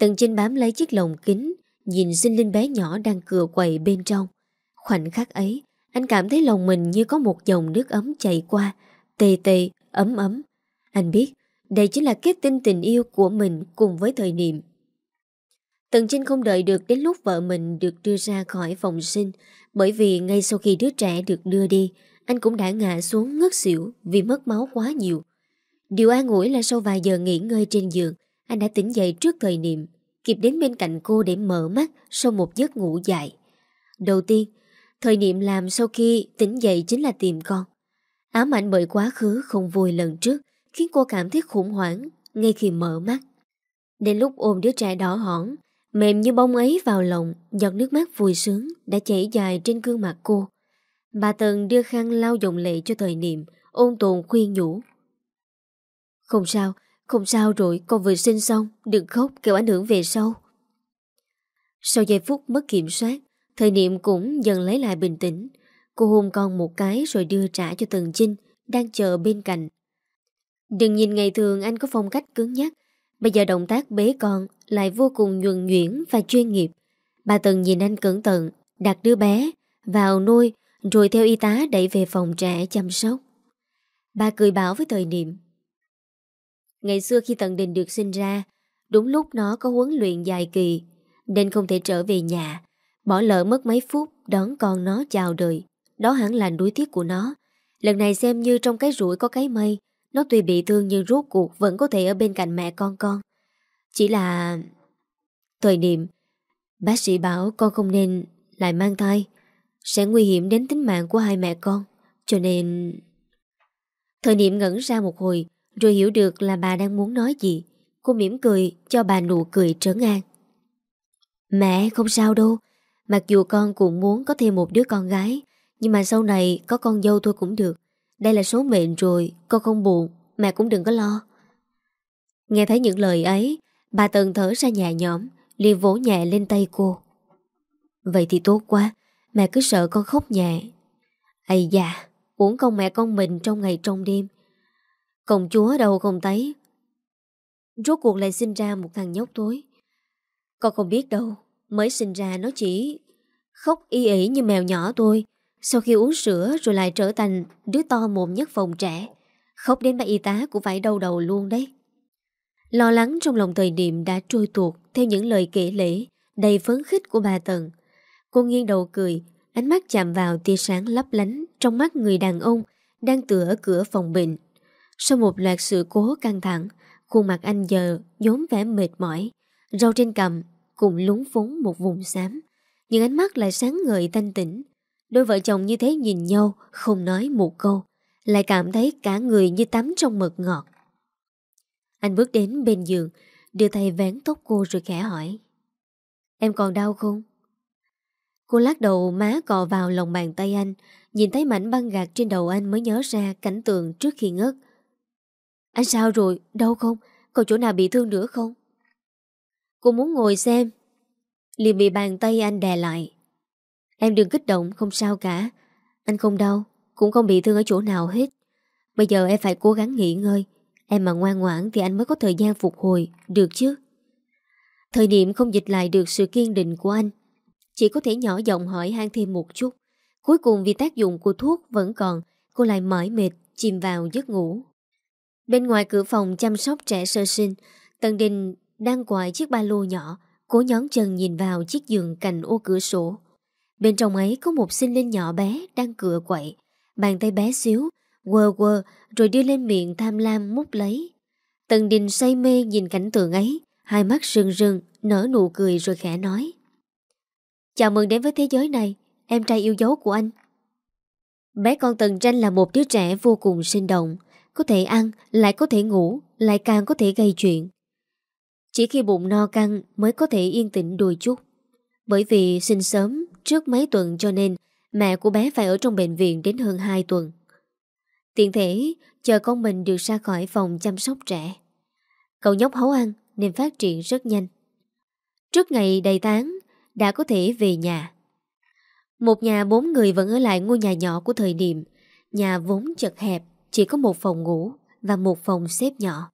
Tần Trinh bám lấy chiếc lồng kính, nhìn sinh linh bé nhỏ đang cựa quậy bên trong. Khoảnh khắc ấy, anh cảm thấy lòng mình như có một dòng nước ấm chảy qua, tê tê, ấm ấm. Anh biết, đây chính là kết tinh tình yêu của mình cùng với thời niệm. Tần Trinh không đợi được đến lúc vợ mình được đưa ra khỏi phòng sinh, bởi vì ngay sau khi đứa trẻ được đưa đi, anh cũng đã ngã xuống ngất xỉu vì mất máu quá nhiều. Điều an ủi là sau vài giờ nghỉ ngơi trên giường, anh đã tỉnh dậy trước thời niệm, kịp đến bên cạnh cô để mở mắt sau một giấc ngủ dài. Đầu tiên, thời niệm làm sau khi tỉnh dậy chính là tìm con. Ám ảnh bởi quá khứ không vui lần trước, khiến cô cảm thấy khủng hoảng ngay khi mở mắt. Đến lúc ôm đứa trẻ đỏ hỏn, mềm như bông ấy vào lòng, giọt nước mắt vui sướng đã chảy dài trên gương mặt cô. Bà Tần đưa khăn lau dòng lệ cho thời niệm, ôn tồn khuyên nhủ. Không sao, không sao rồi, con vừa sinh xong, đừng khóc kêu ảnh hưởng về sau. Sau giây phút mất kiểm soát, thời niệm cũng dần lấy lại bình tĩnh. Cô hôn con một cái rồi đưa trả cho Tần Trinh, đang chờ bên cạnh. Đừng nhìn ngày thường anh có phong cách cứng nhắc, bây giờ động tác bế con lại vô cùng nhuần nhuyễn và chuyên nghiệp. Bà Tần nhìn anh cẩn thận, đặt đứa bé vào nuôi rồi theo y tá đẩy về phòng trẻ chăm sóc. Bà cười bảo với thời niệm. Ngày xưa khi Tần Đình được sinh ra, đúng lúc nó có huấn luyện dài kỳ, nên không thể trở về nhà. Bỏ lỡ mất mấy phút đón con nó chào đời. Đó hẳn là đuối tiếc của nó. Lần này xem như trong cái rủi có cái mây, nó tuy bị thương nhưng rốt cuộc vẫn có thể ở bên cạnh mẹ con con. Chỉ là... Thời điểm, bác sĩ bảo con không nên lại mang thai, sẽ nguy hiểm đến tính mạng của hai mẹ con. Cho nên... Thời niệm ngẩn ra một hồi, rồi hiểu được là bà đang muốn nói gì. Cô mỉm cười, cho bà nụ cười trấn an. Mẹ, không sao đâu. Mặc dù con cũng muốn có thêm một đứa con gái, Nhưng mà sau này có con dâu thôi cũng được. Đây là số mệnh rồi, Con không buồn, Mẹ cũng đừng có lo. Nghe thấy những lời ấy, Bà Tần thở ra nhẹ nhõm, liền vỗ nhẹ lên tay cô. Vậy thì tốt quá, Mẹ cứ sợ con khóc nhẹ. Ây da, Uổng công mẹ con mình trong ngày trong đêm Công chúa đâu không thấy? Rốt cuộc lại sinh ra một thằng nhóc tối. Con không biết đâu, Mới sinh ra nó chỉ Khóc y ỉ như mèo nhỏ thôi. Sau khi uống sữa rồi lại trở thành Đứa to mồm nhất phòng trẻ. Khóc đến bà y tá cũng phải đau đầu luôn đấy. Lo lắng trong lòng thời điểm đã trôi tuột, Theo những lời kể lễ Đầy phấn khích của bà Tần. Cô nghiêng đầu cười, Ánh mắt chạm vào tia sáng lấp lánh Trong mắt người đàn ông Đang tựa ở cửa phòng bệnh. Sau một loạt sự cố căng thẳng, Khuôn mặt anh giờ nhốm vẻ mệt mỏi, Râu trên cằm Cùng lúng phúng một vùng xám, Nhưng ánh mắt lại sáng ngời thanh tĩnh. Đôi vợ chồng như thế nhìn nhau, Không nói một câu, Lại cảm thấy cả người như tắm trong mật ngọt. Anh bước đến bên giường, Đưa tay vén tóc cô rồi khẽ hỏi, Em còn đau không? Cô lắc đầu má cọ vào lòng bàn tay anh, Nhìn thấy mảnh băng gạc trên đầu anh mới nhớ ra cảnh tượng trước khi ngất. Anh sao rồi? Đau không? Còn chỗ nào bị thương nữa không? Cô muốn ngồi xem. Liền bị bàn tay anh đè lại. Em đừng kích động, Không sao cả. Anh không đau, Cũng không bị thương ở chỗ nào hết. Bây giờ em phải cố gắng nghỉ ngơi. Em mà ngoan ngoãn thì anh mới có thời gian phục hồi, Được chứ? Thời điểm không dịch lại được sự kiên định của anh, Chỉ có thể nhỏ giọng hỏi han thêm một chút. Cuối cùng vì tác dụng của thuốc vẫn còn, Cô lại mỏi mệt, Chìm vào giấc ngủ. Bên ngoài cửa phòng chăm sóc trẻ sơ sinh, Tần Đình đang quại chiếc ba lô nhỏ, Cố nhón chân nhìn vào chiếc giường cạnh ô cửa sổ. Bên trong ấy có một sinh linh nhỏ bé Đang cựa quậy. Bàn tay bé xíu Quơ quơ rồi đưa lên miệng tham lam mút lấy. Tần Đình say mê nhìn cảnh tượng ấy, Hai mắt rưng rưng, Nở nụ cười rồi khẽ nói. Chào mừng đến với thế giới này, Em trai yêu dấu của anh. Bé con Tần Tranh là một đứa trẻ vô cùng sinh động. Có thể ăn, lại có thể ngủ Lại càng có thể gây chuyện. Chỉ khi bụng no căng Mới có thể yên tĩnh đôi chút. Bởi vì sinh sớm Trước mấy tuần cho nên Mẹ của bé phải ở trong bệnh viện đến hơn 2 tuần. Tiện thể Chờ con mình được ra khỏi phòng chăm sóc trẻ. Cậu nhóc hấu ăn Nên phát triển rất nhanh. Trước ngày đầy tán Đã có thể về nhà. Một nhà bốn người vẫn ở lại ngôi nhà nhỏ của thời điểm. Nhà vốn chật hẹp. Chỉ có một phòng ngủ Và một phòng xếp nhỏ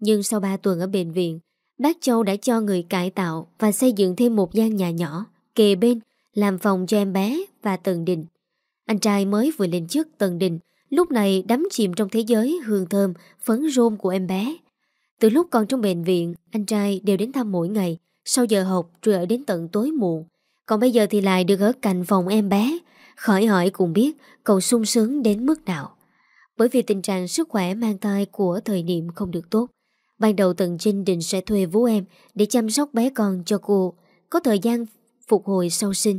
Nhưng sau 3 tuần ở bệnh viện Bác Châu đã cho người cải tạo Và xây dựng thêm một gian nhà nhỏ Kề bên làm phòng cho em bé và Tần Đình. Anh trai mới vừa lên chức Tần Đình, lúc này đắm chìm trong thế giới hương thơm, phấn rôm của em bé. Từ lúc còn trong bệnh viện, anh trai đều đến thăm mỗi ngày, sau giờ học rồi ở đến tận tối muộn. Còn bây giờ thì lại được ở cạnh phòng em bé, khỏi hỏi cũng biết cậu sung sướng đến mức nào. Bởi vì tình trạng sức khỏe mang thai của thời điểm không được tốt. Ban đầu Tần Trinh định sẽ thuê vú em để chăm sóc bé con cho cô, có thời gian phục hồi sau sinh.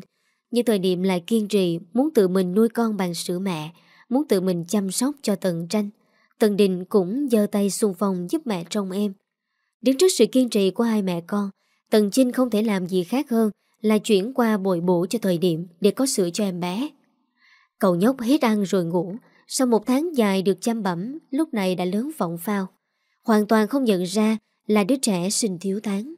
Nhưng thời điểm lại kiên trì muốn tự mình nuôi con bằng sữa mẹ, muốn tự mình chăm sóc cho Tần Tranh. Tần Đình cũng giơ tay xung phong giúp mẹ trông em. Đứng trước sự kiên trì của hai mẹ con, Tần Trinh không thể làm gì khác hơn là chuyển qua bồi bổ cho thời điểm để có sữa cho em bé. Cậu nhóc hết ăn rồi ngủ, sau một tháng dài được chăm bẩm, lúc này đã lớn vọng phao. Hoàn toàn không nhận ra là đứa trẻ sinh thiếu tháng.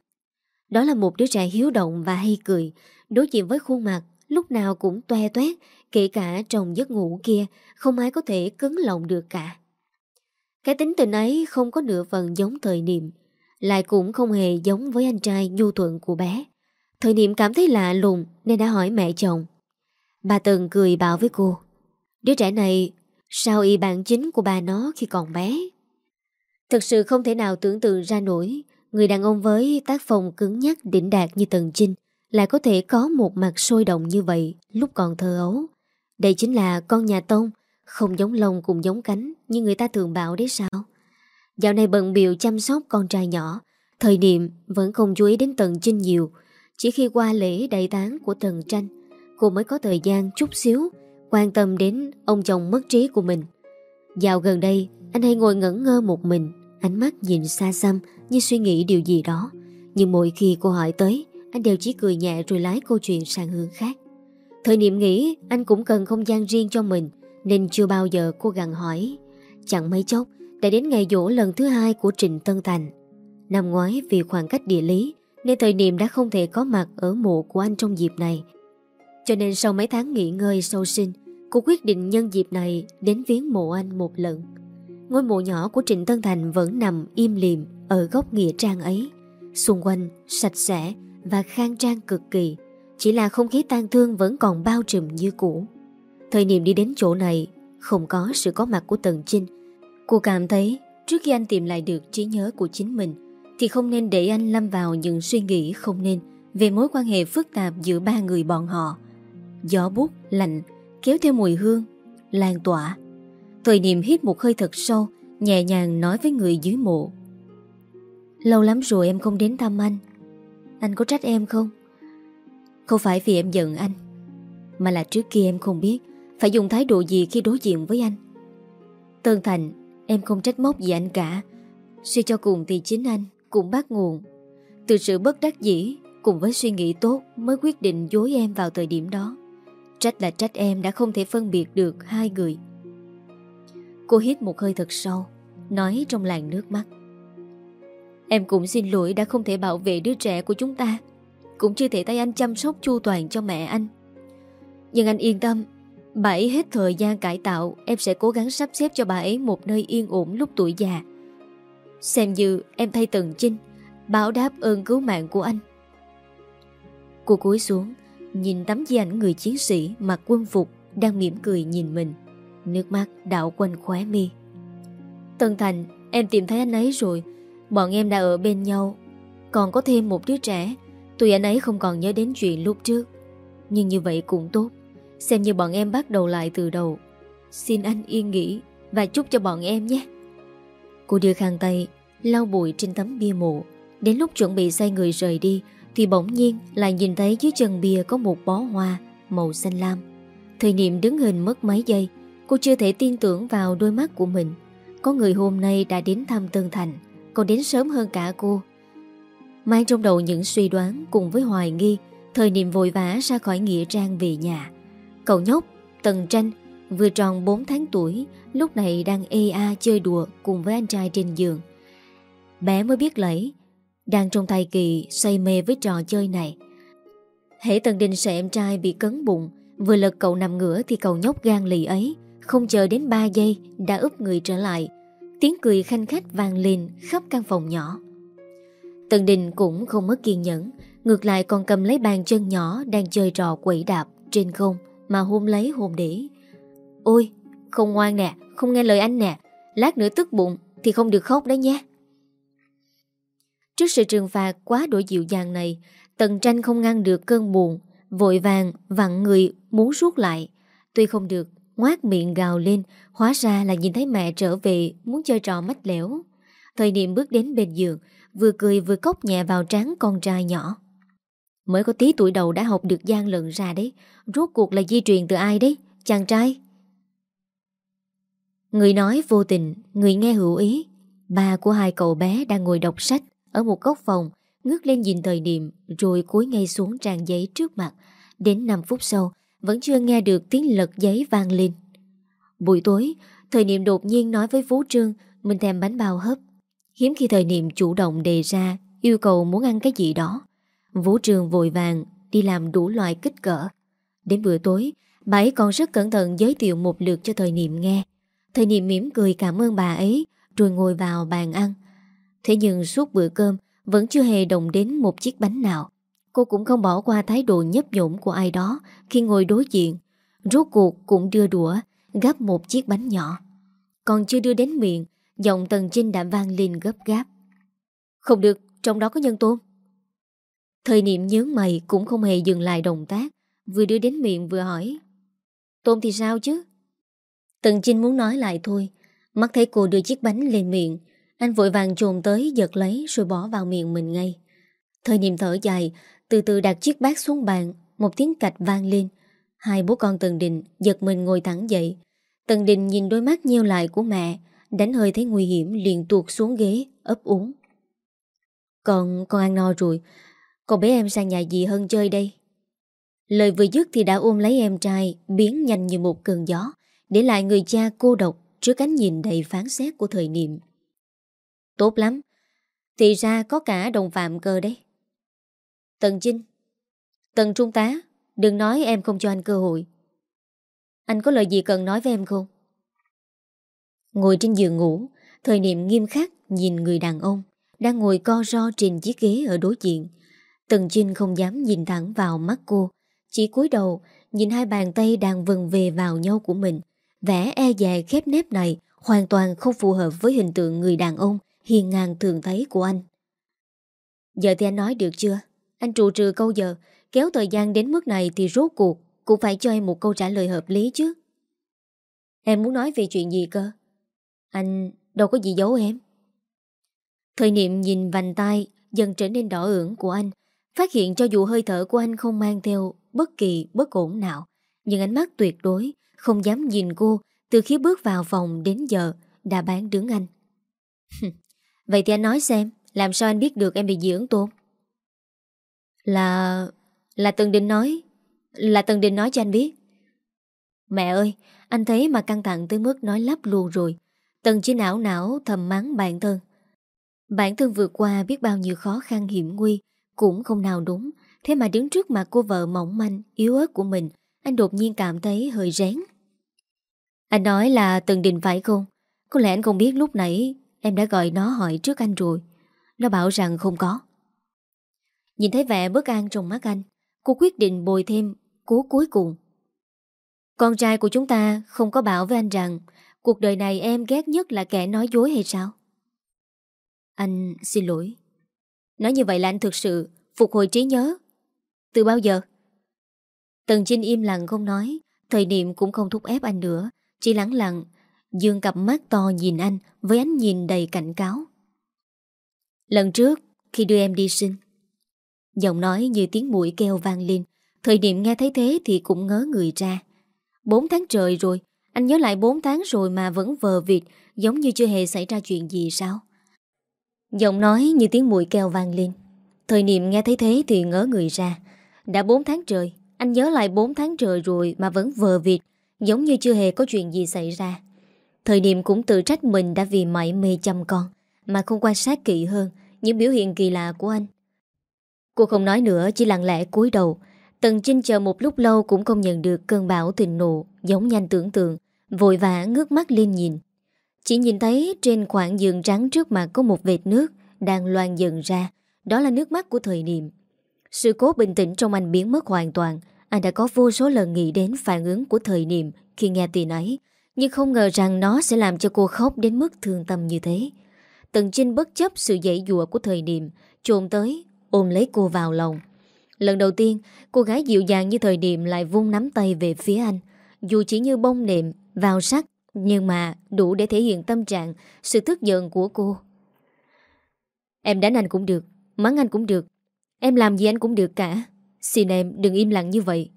Đó là một đứa trẻ hiếu động và hay cười, đối diện với khuôn mặt lúc nào cũng toe toét, kể cả trong giấc ngủ kia, không ai có thể cứng lòng được cả. Cái tính tình ấy không có nửa phần giống thời niệm, lại cũng không hề giống với anh trai nhu thuận của bé. Thời niệm cảm thấy lạ lùng nên đã hỏi mẹ chồng. Bà Tần cười bảo với cô, đứa trẻ này sao y bạn chính của bà nó khi còn bé. Thực sự không thể nào tưởng tượng ra nổi Người đàn ông với tác phong cứng nhắc đỉnh đạt như Tần Chinh lại có thể có một mặt sôi động như vậy lúc còn thơ ấu. Đây chính là con nhà Tông, không giống lông cùng giống cánh như người ta thường bảo đấy sao. Dạo này bận biểu chăm sóc con trai nhỏ, thời điểm vẫn không chú ý đến Tần Chinh nhiều. Chỉ khi qua lễ đại tán của Tần Tranh, cô mới có thời gian chút xíu quan tâm đến ông chồng mất trí của mình. Dạo gần đây, anh hay ngồi ngẩn ngơ một mình, ánh mắt nhìn xa xăm như suy nghĩ điều gì đó. Nhưng mỗi khi cô hỏi tới, anh đều chỉ cười nhẹ rồi lái câu chuyện sang hướng khác. Thời niệm nghĩ anh cũng cần không gian riêng cho mình Nên chưa bao giờ cô gặng hỏi Chẳng mấy chốc Đã đến ngày dỗ lần thứ hai của Trịnh Tân Thành Năm ngoái vì khoảng cách địa lý Nên thời niệm đã không thể có mặt Ở mộ của anh trong dịp này cho nên sau mấy tháng nghỉ ngơi sâu sinh, Cô quyết định nhân dịp này Đến viếng mộ anh một lần. Ngôi mộ nhỏ của Trịnh Tân Thành Vẫn nằm im liềm ở góc nghĩa trang ấy. Xung quanh sạch sẽ Và khang trang cực kỳ, Chỉ là không khí tang thương vẫn còn bao trùm như cũ. Thời niệm đi đến chỗ này, Không có sự có mặt của Tần Trinh Cô cảm thấy Trước khi anh tìm lại được trí nhớ của chính mình, Thì không nên để anh lâm vào những suy nghĩ không nên Về mối quan hệ phức tạp giữa ba người bọn họ. Gió bút, lạnh Kéo theo mùi hương Lan tỏa. Thời niệm hít một hơi thật sâu Nhẹ nhàng nói với người dưới mộ. Lâu lắm rồi em không đến thăm anh. Anh có trách em không? Không phải vì em giận anh Mà là trước kia em không biết Phải dùng thái độ gì khi đối diện với anh. Tân Thành Em không trách móc gì anh cả. Suy cho cùng thì chính anh cũng bắt nguồn. Từ sự bất đắc dĩ Cùng với suy nghĩ tốt Mới quyết định dối em vào thời điểm đó. Trách là trách em đã không thể phân biệt được hai người. Cô hít một hơi thật sâu Nói trong làn nước mắt. Em cũng xin lỗi đã không thể bảo vệ đứa trẻ của chúng ta. Cũng chưa thể tay anh chăm sóc chu toàn cho mẹ anh. Nhưng anh yên tâm Bà ấy hết thời gian cải tạo Em sẽ cố gắng sắp xếp cho bà ấy một nơi yên ổn lúc tuổi già. Xem như em thay Tần chinh, Báo đáp ơn cứu mạng của anh. Cô cúi xuống Nhìn tấm di ảnh người chiến sĩ Mặc quân phục Đang mỉm cười nhìn mình. Nước mắt đảo quanh khóe mi. Tân Thành, Em tìm thấy anh ấy rồi. Bọn em đã ở bên nhau. Còn có thêm một đứa trẻ. Tuy anh ấy không còn nhớ đến chuyện lúc trước, Nhưng như vậy cũng tốt. Xem như bọn em bắt đầu lại từ đầu. Xin anh yên nghỉ Và chúc cho bọn em nhé. Cô đưa khăn tay, lau bụi trên tấm bia mộ. Đến lúc chuẩn bị say người rời đi thì bỗng nhiên lại nhìn thấy dưới chân bia Có một bó hoa màu xanh lam. Thời niệm đứng hình mất mấy giây, Cô chưa thể tin tưởng vào đôi mắt của mình. Có người hôm nay đã đến thăm Tân Thành, Còn đến sớm hơn cả cô. Mang trong đầu những suy đoán Cùng với hoài nghi, Thời niệm vội vã ra khỏi nghĩa trang về nhà. Cậu nhóc, Tần Tranh, Vừa tròn 4 tháng tuổi, Lúc này đang ê a chơi đùa Cùng với anh trai trên giường. Bé mới biết lấy đang trong thời kỳ, say mê với trò chơi này. Hãy Tần Đình sợ em trai bị cấn bụng, Vừa lật cậu nằm ngửa Thì cậu nhóc gan lì ấy, Không chờ đến 3 giây, Đã úp người trở lại. Tiếng cười khanh khách vang lên khắp căn phòng nhỏ. Tần Đình cũng không mất kiên nhẫn, Ngược lại còn cầm lấy bàn chân nhỏ Đang chơi trò quẩy đạp trên không Mà hôn lấy hôn để. Ôi, không ngoan nè, Không nghe lời anh nè, Lát nữa tức bụng thì không được khóc đấy nhé. Trước sự trừng phạt quá đổi dịu dàng này, Tần tranh không ngăn được cơn buồn, Vội vàng vặn người muốn rút lại. Tuy không được Ngoát miệng gào lên, Hóa ra là nhìn thấy mẹ trở về Muốn chơi trò mách lẻo. Thời điểm bước đến bên giường, Vừa cười vừa cốc nhẹ vào trán con trai nhỏ. Mới có tí tuổi đầu đã học được gian lận ra đấy, Rốt cuộc là di truyền từ ai đấy, Chàng trai? Người nói vô tình, Người nghe hữu ý. Ba của hai cậu bé đang ngồi đọc sách. Ở một góc phòng, Ngước lên nhìn thời điểm, Rồi cúi ngay xuống trang giấy trước mặt. Đến 5 phút sau, Vẫn chưa nghe được tiếng lật giấy vang lên. Buổi tối, Thời niệm đột nhiên nói với Phú Trương, Mình thèm bánh bao hấp. Hiếm khi thời niệm chủ động đề ra, Yêu cầu muốn ăn cái gì đó. Vũ Trường vội vàng đi làm đủ loại kích cỡ. Đến bữa tối, Bà ấy còn rất cẩn thận giới thiệu một lượt cho thời niệm nghe. Thời niệm mỉm cười cảm ơn bà ấy, Rồi ngồi vào bàn ăn. Thế nhưng suốt bữa cơm Vẫn chưa hề động đến một chiếc bánh nào. Cô cũng không bỏ qua thái độ nhấp nhổm của ai đó Khi ngồi đối diện. Rốt cuộc cũng đưa đũa Gắp một chiếc bánh nhỏ. Còn chưa đưa đến miệng Giọng Tần Trinh đã vang lên gấp gáp. Không được, trong đó có nhân tôm Thời niệm nhớ mày cũng không hề dừng lại động tác Vừa đưa đến miệng vừa hỏi. Tôm thì sao chứ? Tần Trinh muốn nói lại thôi. Mắt thấy cô đưa chiếc bánh lên miệng anh vội vàng trồn tới giật lấy Rồi bỏ vào miệng mình ngay. Thời niệm thở dài Từ từ đặt chiếc bát xuống bàn Một tiếng cạch vang lên. Hai bố con Tần Đình giật mình ngồi thẳng dậy. Tần Đình nhìn đôi mắt nheo lại của mẹ Đánh hơi thấy nguy hiểm liền tuột xuống ghế ấp úng. Con, con ăn no rồi. Con bé em sang nhà dì hơn chơi đây. Lời vừa dứt thì đã ôm lấy em trai Biến nhanh như một cơn gió Để lại người cha cô độc Trước cánh nhìn đầy phán xét của thời niệm. Tốt lắm. Thì ra có cả đồng phạm cơ đấy. Tần Chinh, Tần Trung tá, Đừng nói em không cho anh cơ hội. Anh có lời gì cần nói với em không? Ngồi trên giường ngủ, Thời niệm nghiêm khắc nhìn người đàn ông Đang ngồi co ro trên chiếc ghế ở đối diện. Tần Chinh không dám nhìn thẳng vào mắt cô, Chỉ cúi đầu Nhìn hai bàn tay đang vần về vào nhau của mình. Vẻ e dè khép nếp này Hoàn toàn không phù hợp với hình tượng người đàn ông Hiền ngang thường thấy của anh. Giờ thì anh nói được chưa? Anh trụ trừ câu giờ, Kéo thời gian đến mức này thì rốt cuộc Cũng phải cho em một câu trả lời hợp lý chứ. Em muốn nói về chuyện gì cơ? Anh đâu có gì giấu em. Thời niệm nhìn vành tay Dần trở nên đỏ ửng của anh, Phát hiện cho dù hơi thở của anh không mang theo Bất kỳ bất ổn nào, Nhưng ánh mắt tuyệt đối Không dám nhìn cô Từ khi bước vào phòng đến giờ Đã bán đứng anh. Vậy thì anh nói xem, Làm sao anh biết được em bị dưỡng tôn? Là là Tần Đình nói, Là Tần Đình nói cho anh biết. Mẹ ơi, Anh thấy mà căng thẳng tới mức nói lắp luôn rồi. Tần chỉ não não thầm mắng bản thân. Bản thân vượt qua biết bao nhiêu khó khăn hiểm nguy, Cũng không nào đúng. Thế mà đứng trước mặt cô vợ mỏng manh, Yếu ớt của mình, Anh đột nhiên cảm thấy hơi rén. Anh nói là Tần Đình phải không? Có lẽ anh không biết lúc nãy Em đã gọi nó hỏi trước anh rồi. Nó bảo rằng không có. Nhìn thấy vẻ bất an trong mắt anh, Cô quyết định bồi thêm, Cố cuối cùng. Con trai của chúng ta không có bảo với anh rằng Cuộc đời này em ghét nhất là kẻ nói dối hay sao? Anh xin lỗi. Nói như vậy là anh thực sự Phục hồi trí nhớ. Từ bao giờ? Tần Trinh im lặng không nói. Thời niệm cũng không thúc ép anh nữa, Chỉ lắng lặng Dương cặp mắt to nhìn anh Với ánh nhìn đầy cảnh cáo. Lần trước, Khi đưa em đi sinh, Giọng nói như tiếng mũi keo vang lên. Thời điểm nghe thấy thế thì cũng ngớ người ra. Bốn tháng trời rồi, Anh nhớ lại bốn tháng rồi mà vẫn vờ vịt, Giống như chưa hề xảy ra chuyện gì sao? Giọng nói như tiếng mũi keo vang lên. Thời niệm nghe thấy thế thì ngớ người ra. Đã bốn tháng trời, Anh nhớ lại bốn tháng trời rồi mà vẫn vờ vịt, Giống như chưa hề có chuyện gì xảy ra. Thời niệm cũng tự trách mình đã vì mãi mê chăm con, Mà không quan sát kỹ hơn Những biểu hiện kỳ lạ của anh. Cô không nói nữa, chỉ lặng lẽ cúi đầu. Tần Trinh chờ một lúc lâu cũng không nhận được cơn bão tình nộ, Giống nhanh tưởng tượng, Vội vã ngước mắt lên nhìn. Chỉ nhìn thấy trên khoảng giường trắng trước mặt có một vệt nước Đang loan dần ra, Đó là nước mắt của thời niệm. Sự cố bình tĩnh trong anh biến mất hoàn toàn, Anh đã có vô số lần nghĩ đến phản ứng của thời niệm Khi nghe tin ấy. Nhưng không ngờ rằng nó sẽ làm cho cô khóc đến mức thương tâm như thế Tần Trinh bất chấp sự dãy dụa của thời niệm Trồn tới ôm lấy cô vào lòng. Lần đầu tiên, cô gái dịu dàng như thời điểm lại vung nắm tay về phía anh. Dù chỉ như bông nệm, vào sắc, nhưng mà đủ để thể hiện tâm trạng, sự tức giận của cô. Em đánh anh cũng được, mắng anh cũng được. Em làm gì anh cũng được cả. Xin em đừng im lặng như vậy.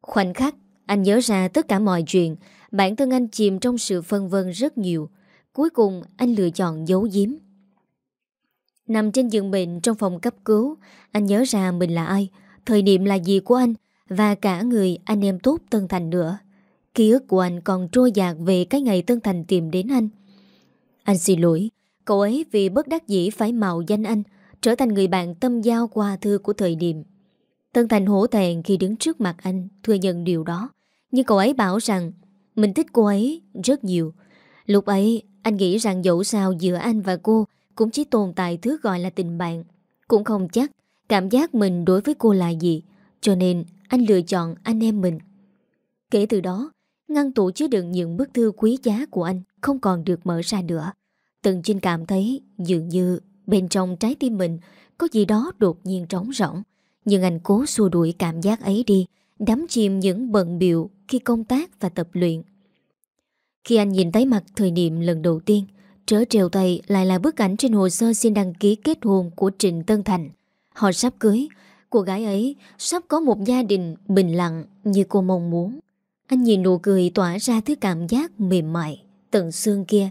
Khoảnh khắc, anh nhớ ra tất cả mọi chuyện. Bản thân anh chìm trong sự phân vân rất nhiều. Cuối cùng, anh lựa chọn giấu giếm. Nằm trên giường bệnh trong phòng cấp cứu Anh nhớ ra mình là ai Thời điểm là gì của anh Và cả người anh em tốt Tân Thành nữa Ký ức của anh còn trôi dạt về cái ngày Tân Thành tìm đến anh Anh xin lỗi Cậu ấy vì bất đắc dĩ phải mạo danh anh Trở thành người bạn tâm giao qua thư của thời điểm Tân Thành hổ thẹn khi đứng trước mặt anh Thừa nhận điều đó Nhưng cậu ấy bảo rằng mình thích cô ấy rất nhiều Lúc ấy anh nghĩ rằng dẫu sao giữa anh và cô cũng chỉ tồn tại thứ gọi là tình bạn. Cũng không chắc cảm giác mình đối với cô là gì, cho nên anh lựa chọn anh em mình. Kể từ đó, ngăn tủ chứa đựng những bức thư quý giá của anh không còn được mở ra nữa. Tần Trinh cảm thấy dường như bên trong trái tim mình có gì đó đột nhiên trống rỗng. Nhưng anh cố xua đuổi cảm giác ấy đi, đắm chìm những bận biểu khi công tác và tập luyện. Khi anh nhìn thấy mặt thời niệm lần đầu tiên, trở trèo tay lại là bức ảnh trên hồ sơ xin đăng ký kết hôn của Trịnh Tân Thành. Họ sắp cưới, cô gái ấy sắp có một gia đình bình lặng như cô mong muốn. Anh nhìn nụ cười tỏa ra thứ cảm giác mềm mại, tận xương kia,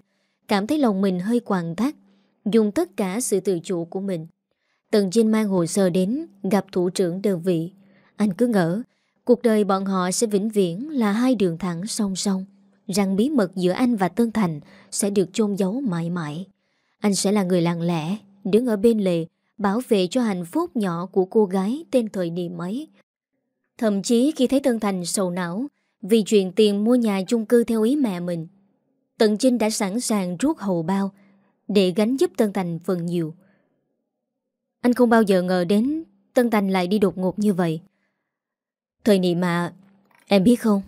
cảm thấy lòng mình hơi quàng thắt, dùng tất cả sự tự chủ của mình. Tần Trinh mang hồ sơ đến gặp thủ trưởng đơn vị. Anh cứ ngỡ Cuộc đời bọn họ sẽ vĩnh viễn là hai đường thẳng song song. Rằng bí mật giữa anh và Tân Thành Sẽ được chôn giấu mãi mãi. Anh sẽ là người lặng lẽ, Đứng ở bên lề, Bảo vệ cho hạnh phúc nhỏ của cô gái Tên thời niệm ấy. Thậm chí khi thấy Tân Thành sầu não Vì chuyện tiền mua nhà chung cư theo ý mẹ mình Tận Trinh đã sẵn sàng rút hầu bao Để gánh giúp Tân Thành phần nhiều. Anh không bao giờ ngờ đến Tân Thành lại đi đột ngột như vậy. Thời niệm mà, Em biết không?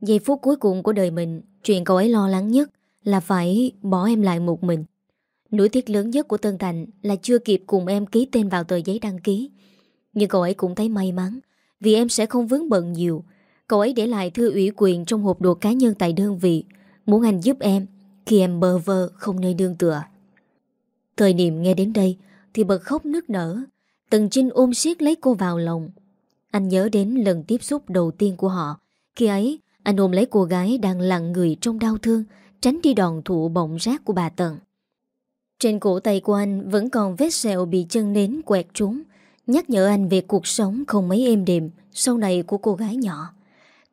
Giây phút cuối cùng của đời mình, Chuyện cậu ấy lo lắng nhất Là phải bỏ em lại một mình. Nỗi tiếc lớn nhất của Tân Thành Là chưa kịp cùng em ký tên vào tờ giấy đăng ký. Nhưng cậu ấy cũng thấy may mắn, Vì em sẽ không vướng bận nhiều. Cậu ấy để lại thư ủy quyền Trong hộp đồ cá nhân tại đơn vị, Muốn anh giúp em Khi em bơ vơ không nơi đương tựa. Thời niệm nghe đến đây Thì bật khóc nức nở. Tần Trinh ôm siết lấy cô vào lòng anh nhớ đến lần tiếp xúc đầu tiên của họ. Khi ấy, anh ôm lấy cô gái đang lặng người trong đau thương, Tránh đi đòn thụ bọng rác của bà Tần Trên cổ tay của anh vẫn còn vết sẹo bị chân nến quẹt trúng. Nhắc nhở anh về cuộc sống không mấy êm đềm Sau này của cô gái nhỏ.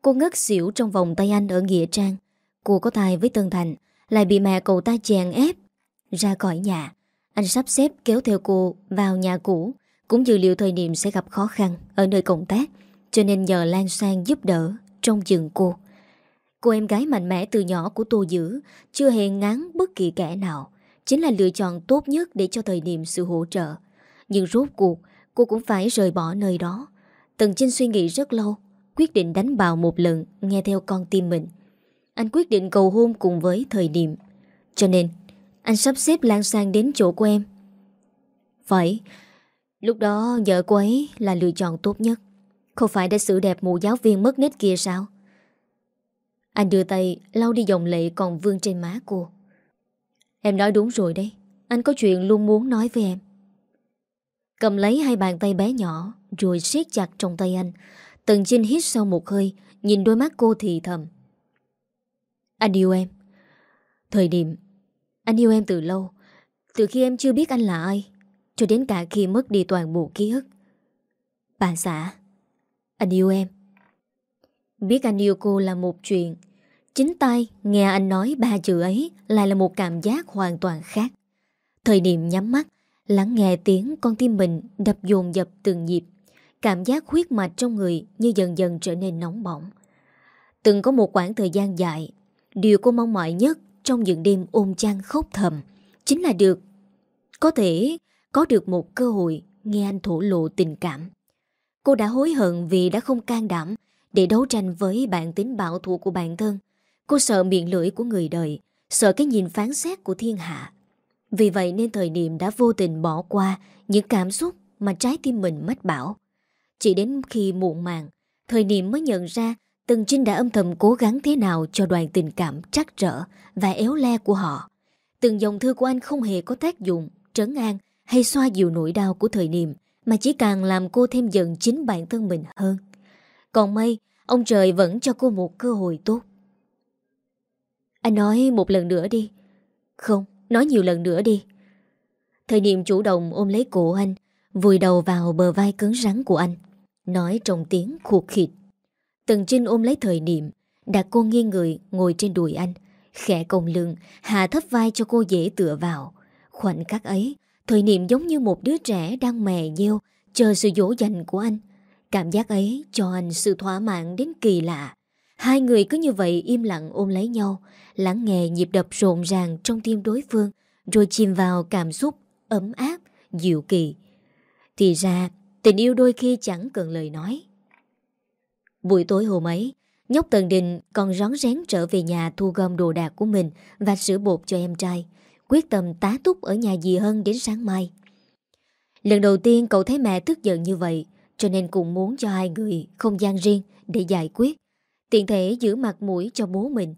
Cô ngất xỉu trong vòng tay anh ở Nghĩa Trang. Cô có tài với Tân Thành, Lại bị mẹ cậu ta chèn ép Ra khỏi nhà. Anh sắp xếp kéo theo cô vào nhà cũ. Cũng dự liệu thời điểm sẽ gặp khó khăn Ở nơi công tác Cho nên nhờ Lan Sang giúp đỡ Trong giường cô. Cô em gái mạnh mẽ từ nhỏ của Tô Dữ Chưa hề ngán bất kỳ kẻ nào, Chính là lựa chọn tốt nhất Để cho thời điểm sự hỗ trợ. Nhưng rốt cuộc, cô cũng phải rời bỏ nơi đó. Tần Trinh suy nghĩ rất lâu, Quyết định đánh bào một lần, Nghe theo con tim mình. Anh quyết định cầu hôn cùng với thời điểm Cho nên, Anh sắp xếp Lan Sang đến chỗ của em. Phải Lúc đó, vợ cô ấy là lựa chọn tốt nhất. Không phải đã xử đẹp mụ giáo viên mất nết kia sao? Anh đưa tay lau đi dòng lệ còn vương trên má cô. Em nói đúng rồi đấy. Anh có chuyện luôn muốn nói với em. Cầm lấy hai bàn tay bé nhỏ, Rồi siết chặt trong tay anh. Tần chinh hít sâu một hơi, Nhìn đôi mắt cô thì thầm. Anh yêu em. Thời điểm, Anh yêu em từ lâu. Từ khi em chưa biết anh là ai cho đến cả khi mất đi toàn bộ ký ức. Bà xã Anh yêu em. Biết anh yêu cô là một chuyện. Chính tay nghe anh nói ba chữ ấy Lại là một cảm giác hoàn toàn khác. Thời điểm nhắm mắt Lắng nghe tiếng con tim mình đập dồn dập từng nhịp. Cảm giác huyết mạch trong người như dần dần trở nên nóng bỏng. Từng có một khoảng thời gian dài, điều cô mong mỏi nhất trong những đêm ôm chăn khóc thầm chính là được có thể có được một cơ hội nghe anh thổ lộ tình cảm. Cô đã hối hận vì đã không can đảm để đấu tranh với bản tính bảo thủ của bản thân. Cô sợ miệng lưỡi của người đời, sợ cái nhìn phán xét của thiên hạ. Vì vậy nên thời điểm đã vô tình bỏ qua những cảm xúc mà trái tim mình mách bảo. Chỉ đến khi muộn màng, thời điểm mới nhận ra Tần Trinh đã âm thầm cố gắng thế nào cho đoàn tình cảm trắc trở và éo le của họ. Từng dòng thư của anh không hề có tác dụng, trấn an hay xoa dịu nỗi đau của thời niệm, mà chỉ càng làm cô thêm giận chính bản thân mình hơn. Còn may, ông trời vẫn cho cô một cơ hội tốt. Anh nói một lần nữa đi. Không, nói nhiều lần nữa đi. Thời niệm chủ động ôm lấy cổ anh, vùi đầu vào bờ vai cứng rắn của anh. Nói trong tiếng khuột khịt Tần Trinh ôm lấy thời niệm Đặt cô nghiêng người ngồi trên đùi anh Khẽ còng lưng Hạ thấp vai cho cô dễ tựa vào Khoảnh khắc ấy Thời niệm giống như một đứa trẻ đang mè nheo Chờ sự dỗ dành của anh. Cảm giác ấy cho anh sự thỏa mãn đến kỳ lạ. Hai người cứ như vậy im lặng ôm lấy nhau Lắng nghe nhịp đập rộn ràng trong tim đối phương Rồi chìm vào cảm xúc ấm áp, dịu kỳ. Thì ra Tình yêu đôi khi chẳng cần lời nói. Buổi tối hôm ấy Nhóc Tần Đình còn rón rén trở về nhà thu gom đồ đạc của mình và sữa bột cho em trai, quyết tâm tá túc ở nhà dì Hân đến sáng mai. Lần đầu tiên cậu thấy mẹ tức giận như vậy, cho nên cũng muốn cho hai người không gian riêng để giải quyết, tiện thể giữ mặt mũi cho bố mình.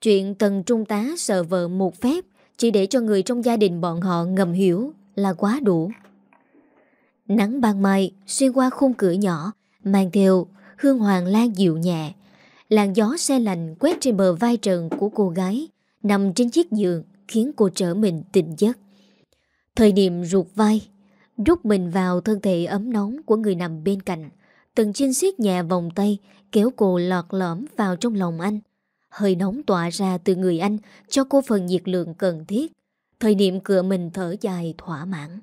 Chuyện Tần Trung tá sợ vợ một phép chỉ để cho người trong gia đình bọn họ ngầm hiểu là quá đủ. Nắng ban mai xuyên qua khung cửa nhỏ, mang theo hương hoàng lan dịu nhẹ. Làn gió xe lạnh quét trên bờ vai trần của cô gái, nằm trên chiếc giường khiến cô trở mình tỉnh giấc. Thời điểm ruột vai, rút mình vào thân thể ấm nóng của người nằm bên cạnh. Tần Chinh siết nhẹ vòng tay Kéo cô lọt lõm vào trong lòng anh. Hơi nóng tỏa ra từ người anh Cho cô phần nhiệt lượng cần thiết. Thời điểm cửa mình thở dài thỏa mãn.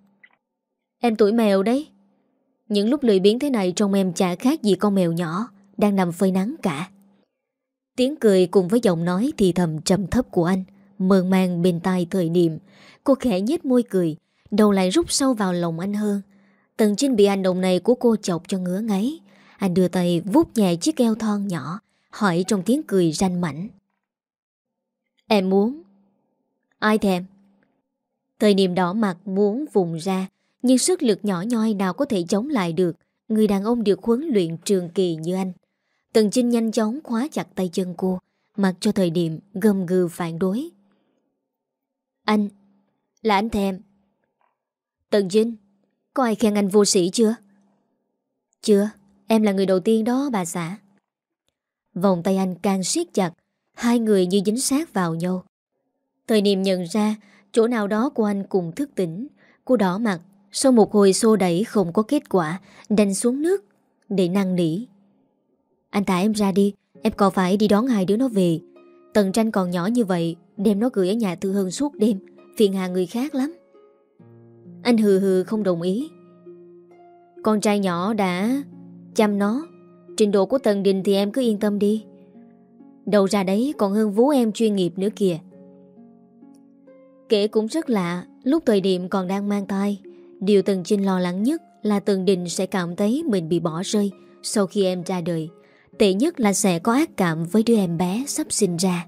Em tuổi mèo đấy. Những lúc lười biến thế này Trong em chả khác gì con mèo nhỏ Đang nằm phơi nắng cả. Tiếng cười cùng với giọng nói thì thầm trầm thấp của anh. Mơn mang bên tai thời điểm. Cô khẽ nhếch môi cười, Đầu lại rút sâu vào lòng anh hơn. Tầng trên bị hành động này của cô chọc cho ngứa ngáy. Anh đưa tay vuốt nhẹ chiếc eo thon nhỏ, Hỏi trong tiếng cười ranh mảnh. Em muốn? Ai thèm? Thời điểm đỏ mặt muốn vùng ra, Nhưng sức lực nhỏ nhoi nào có thể chống lại được. Người đàn ông được huấn luyện trường kỳ như anh. Tần Trinh nhanh chóng khóa chặt tay chân cô, Mặc cho thời điểm gầm gừ phản đối. Anh, Là anh thèm. Tần Trinh Có ai khen anh vô sĩ chưa? Chưa, Em là người đầu tiên đó, bà xã. Vòng tay anh càng siết chặt, Hai người như dính sát vào nhau. Thời niệm nhận ra, Chỗ nào đó của anh cùng thức tỉnh, Cô đỏ mặt, Sau một hồi xô đẩy không có kết quả, Đành xuống nước Để năng nỉ. Anh thả em ra đi, Em còn phải đi đón hai đứa nó về. Tần tranh còn nhỏ như vậy Đem nó gửi ở nhà Tư Hân suốt đêm, Phiền hà người khác lắm. Anh hừ hừ không đồng ý. Con trai nhỏ đã Chăm nó. Trình độ của Tần Đình thì em cứ yên tâm đi. Đầu ra đấy còn hơn vú em chuyên nghiệp nữa kìa. Kể cũng rất lạ, Lúc thời điểm còn đang mang tay Điều Tần Trinh lo lắng nhất Là Tần Đình sẽ cảm thấy mình bị bỏ rơi Sau khi em ra đời. Tệ nhất là sẽ có ác cảm với đứa em bé sắp sinh ra.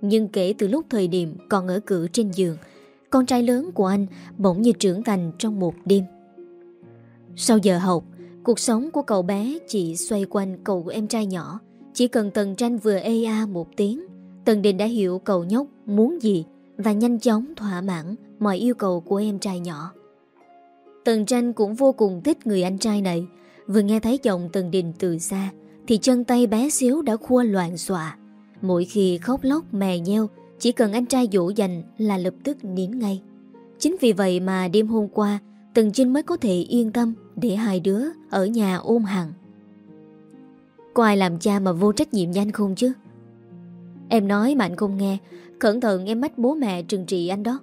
Nhưng kể từ lúc thời điểm còn ở cử trên giường, Con trai lớn của anh bỗng như trưởng thành trong một đêm. Sau giờ học, Cuộc sống của cậu bé chỉ xoay quanh cậu em trai nhỏ. Chỉ cần Tần Tranh vừa ê a một tiếng, Tần Đình đã hiểu cậu nhóc muốn gì Và nhanh chóng thỏa mãn mọi yêu cầu của em trai nhỏ. Tần Tranh cũng vô cùng thích người anh trai này. Vừa nghe thấy giọng Tần Đình từ xa, Thì chân tay bé xíu đã khua loạn xòa. Mỗi khi khóc lóc mè nheo Chỉ cần anh trai dỗ dành là lập tức nín ngay Chính vì vậy mà đêm hôm qua Tần Trinh mới có thể yên tâm để hai đứa ở nhà ôm hằng. Có ai làm cha mà vô trách nhiệm nhanh không chứ? Em nói mà anh không nghe, cẩn thận em mách bố mẹ trừng trị anh đó.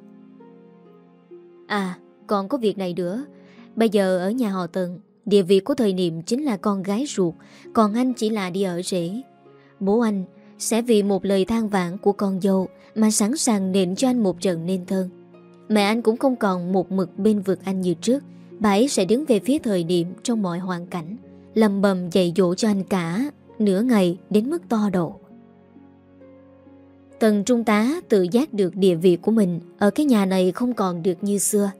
À, còn có việc này nữa. Bây giờ ở nhà họ Tần, địa vị của thời niệm chính là con gái ruột, còn anh chỉ là đi ở rể. Bố anh sẽ vì một lời than vãn của con dâu mà sẵn sàng nện cho anh một trận nên thân. Mẹ anh cũng không còn một mực bên vực anh như trước, Bà ấy sẽ đứng về phía thời điểm trong mọi hoàn cảnh, Lầm bầm dạy dỗ cho anh cả Nửa ngày đến mức to độ. Tần trung tá tự giác được địa vị của mình Ở cái nhà này không còn được như xưa.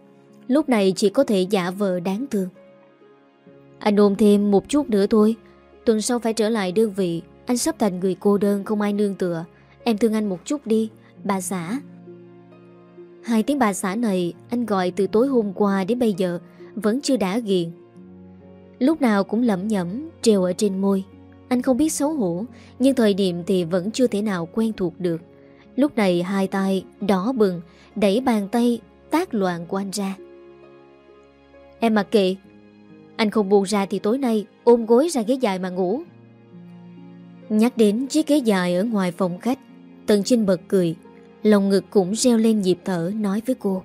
Lúc này chỉ có thể giả vờ đáng thương. Anh ôm thêm một chút nữa thôi, Tuần sau phải trở lại đơn vị anh sắp thành người cô đơn không ai nương tựa Em thương anh một chút đi Bà xã Hai tiếng bà xã này anh gọi từ tối hôm qua đến bây giờ vẫn chưa đã ghiền. Lúc nào cũng lẩm nhẩm treo ở trên môi. Anh không biết xấu hổ, nhưng thời điểm thì vẫn chưa thể nào quen thuộc được. Lúc này hai tay đỏ bừng, đẩy bàn tay tác loạn của anh ra. Em mặc kệ, anh không buồn ra thì tối nay ôm gối ra ghế dài mà ngủ. Nhắc đến chiếc ghế dài ở ngoài phòng khách, Tần Trinh bật cười, Lòng ngực cũng reo lên nhịp thở nói với cô.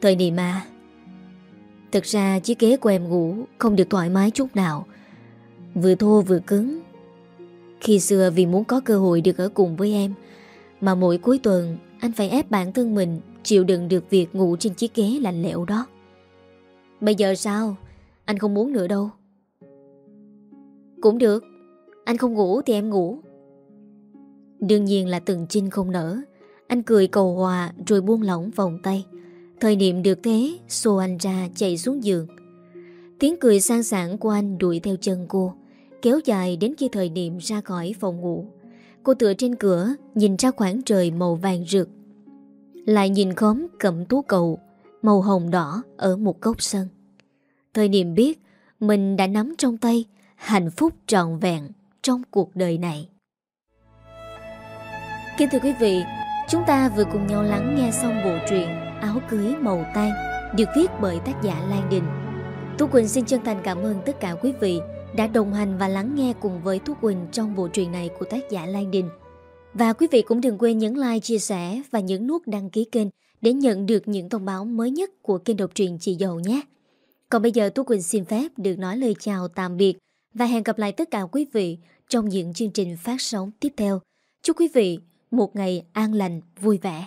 Thời niệm mà Thực ra chiếc ghế của em ngủ Không được thoải mái chút nào. Vừa thô vừa cứng. Khi xưa vì muốn có cơ hội được ở cùng với em Mà mỗi cuối tuần Anh phải ép bản thân mình Chịu đựng được việc ngủ trên chiếc ghế lạnh lẽo đó. Bây giờ sao? Anh không muốn nữa đâu. Cũng được. Anh không ngủ thì em ngủ. Đương nhiên là từng chinh không nở. Anh cười cầu hòa rồi buông lỏng vòng tay. Thời niệm được thế, Xô anh ra chạy xuống giường. Tiếng cười sang sảng của anh đuổi theo chân cô, Kéo dài đến khi thời niệm ra khỏi phòng ngủ. Cô tựa trên cửa, Nhìn ra khoảng trời màu vàng rực. Lại nhìn khóm cẩm tú cầu, Màu hồng đỏ Ở một góc sân. Thời niệm biết Mình đã nắm trong tay Hạnh phúc trọn vẹn. Trong cuộc đời này Kính thưa quý vị, chúng ta vừa cùng nhau lắng nghe xong bộ truyện Áo cưới màu tan được viết bởi tác giả Lan Đình. Tú Quỳnh xin chân thành cảm ơn tất cả quý vị đã đồng hành và lắng nghe cùng với Tú Quỳnh trong bộ truyện này của tác giả Lan Đình. Và quý vị cũng đừng quên nhấn like, chia sẻ và nhấn nút đăng ký kênh để nhận được những thông báo mới nhất của kênh độc truyện Chị Dầu nhé. Còn bây giờ Tú Quỳnh xin phép được nói lời chào tạm biệt và hẹn gặp lại tất cả quý vị trong những chương trình phát sóng tiếp theo. Chúc quý vị một ngày an lành, vui vẻ.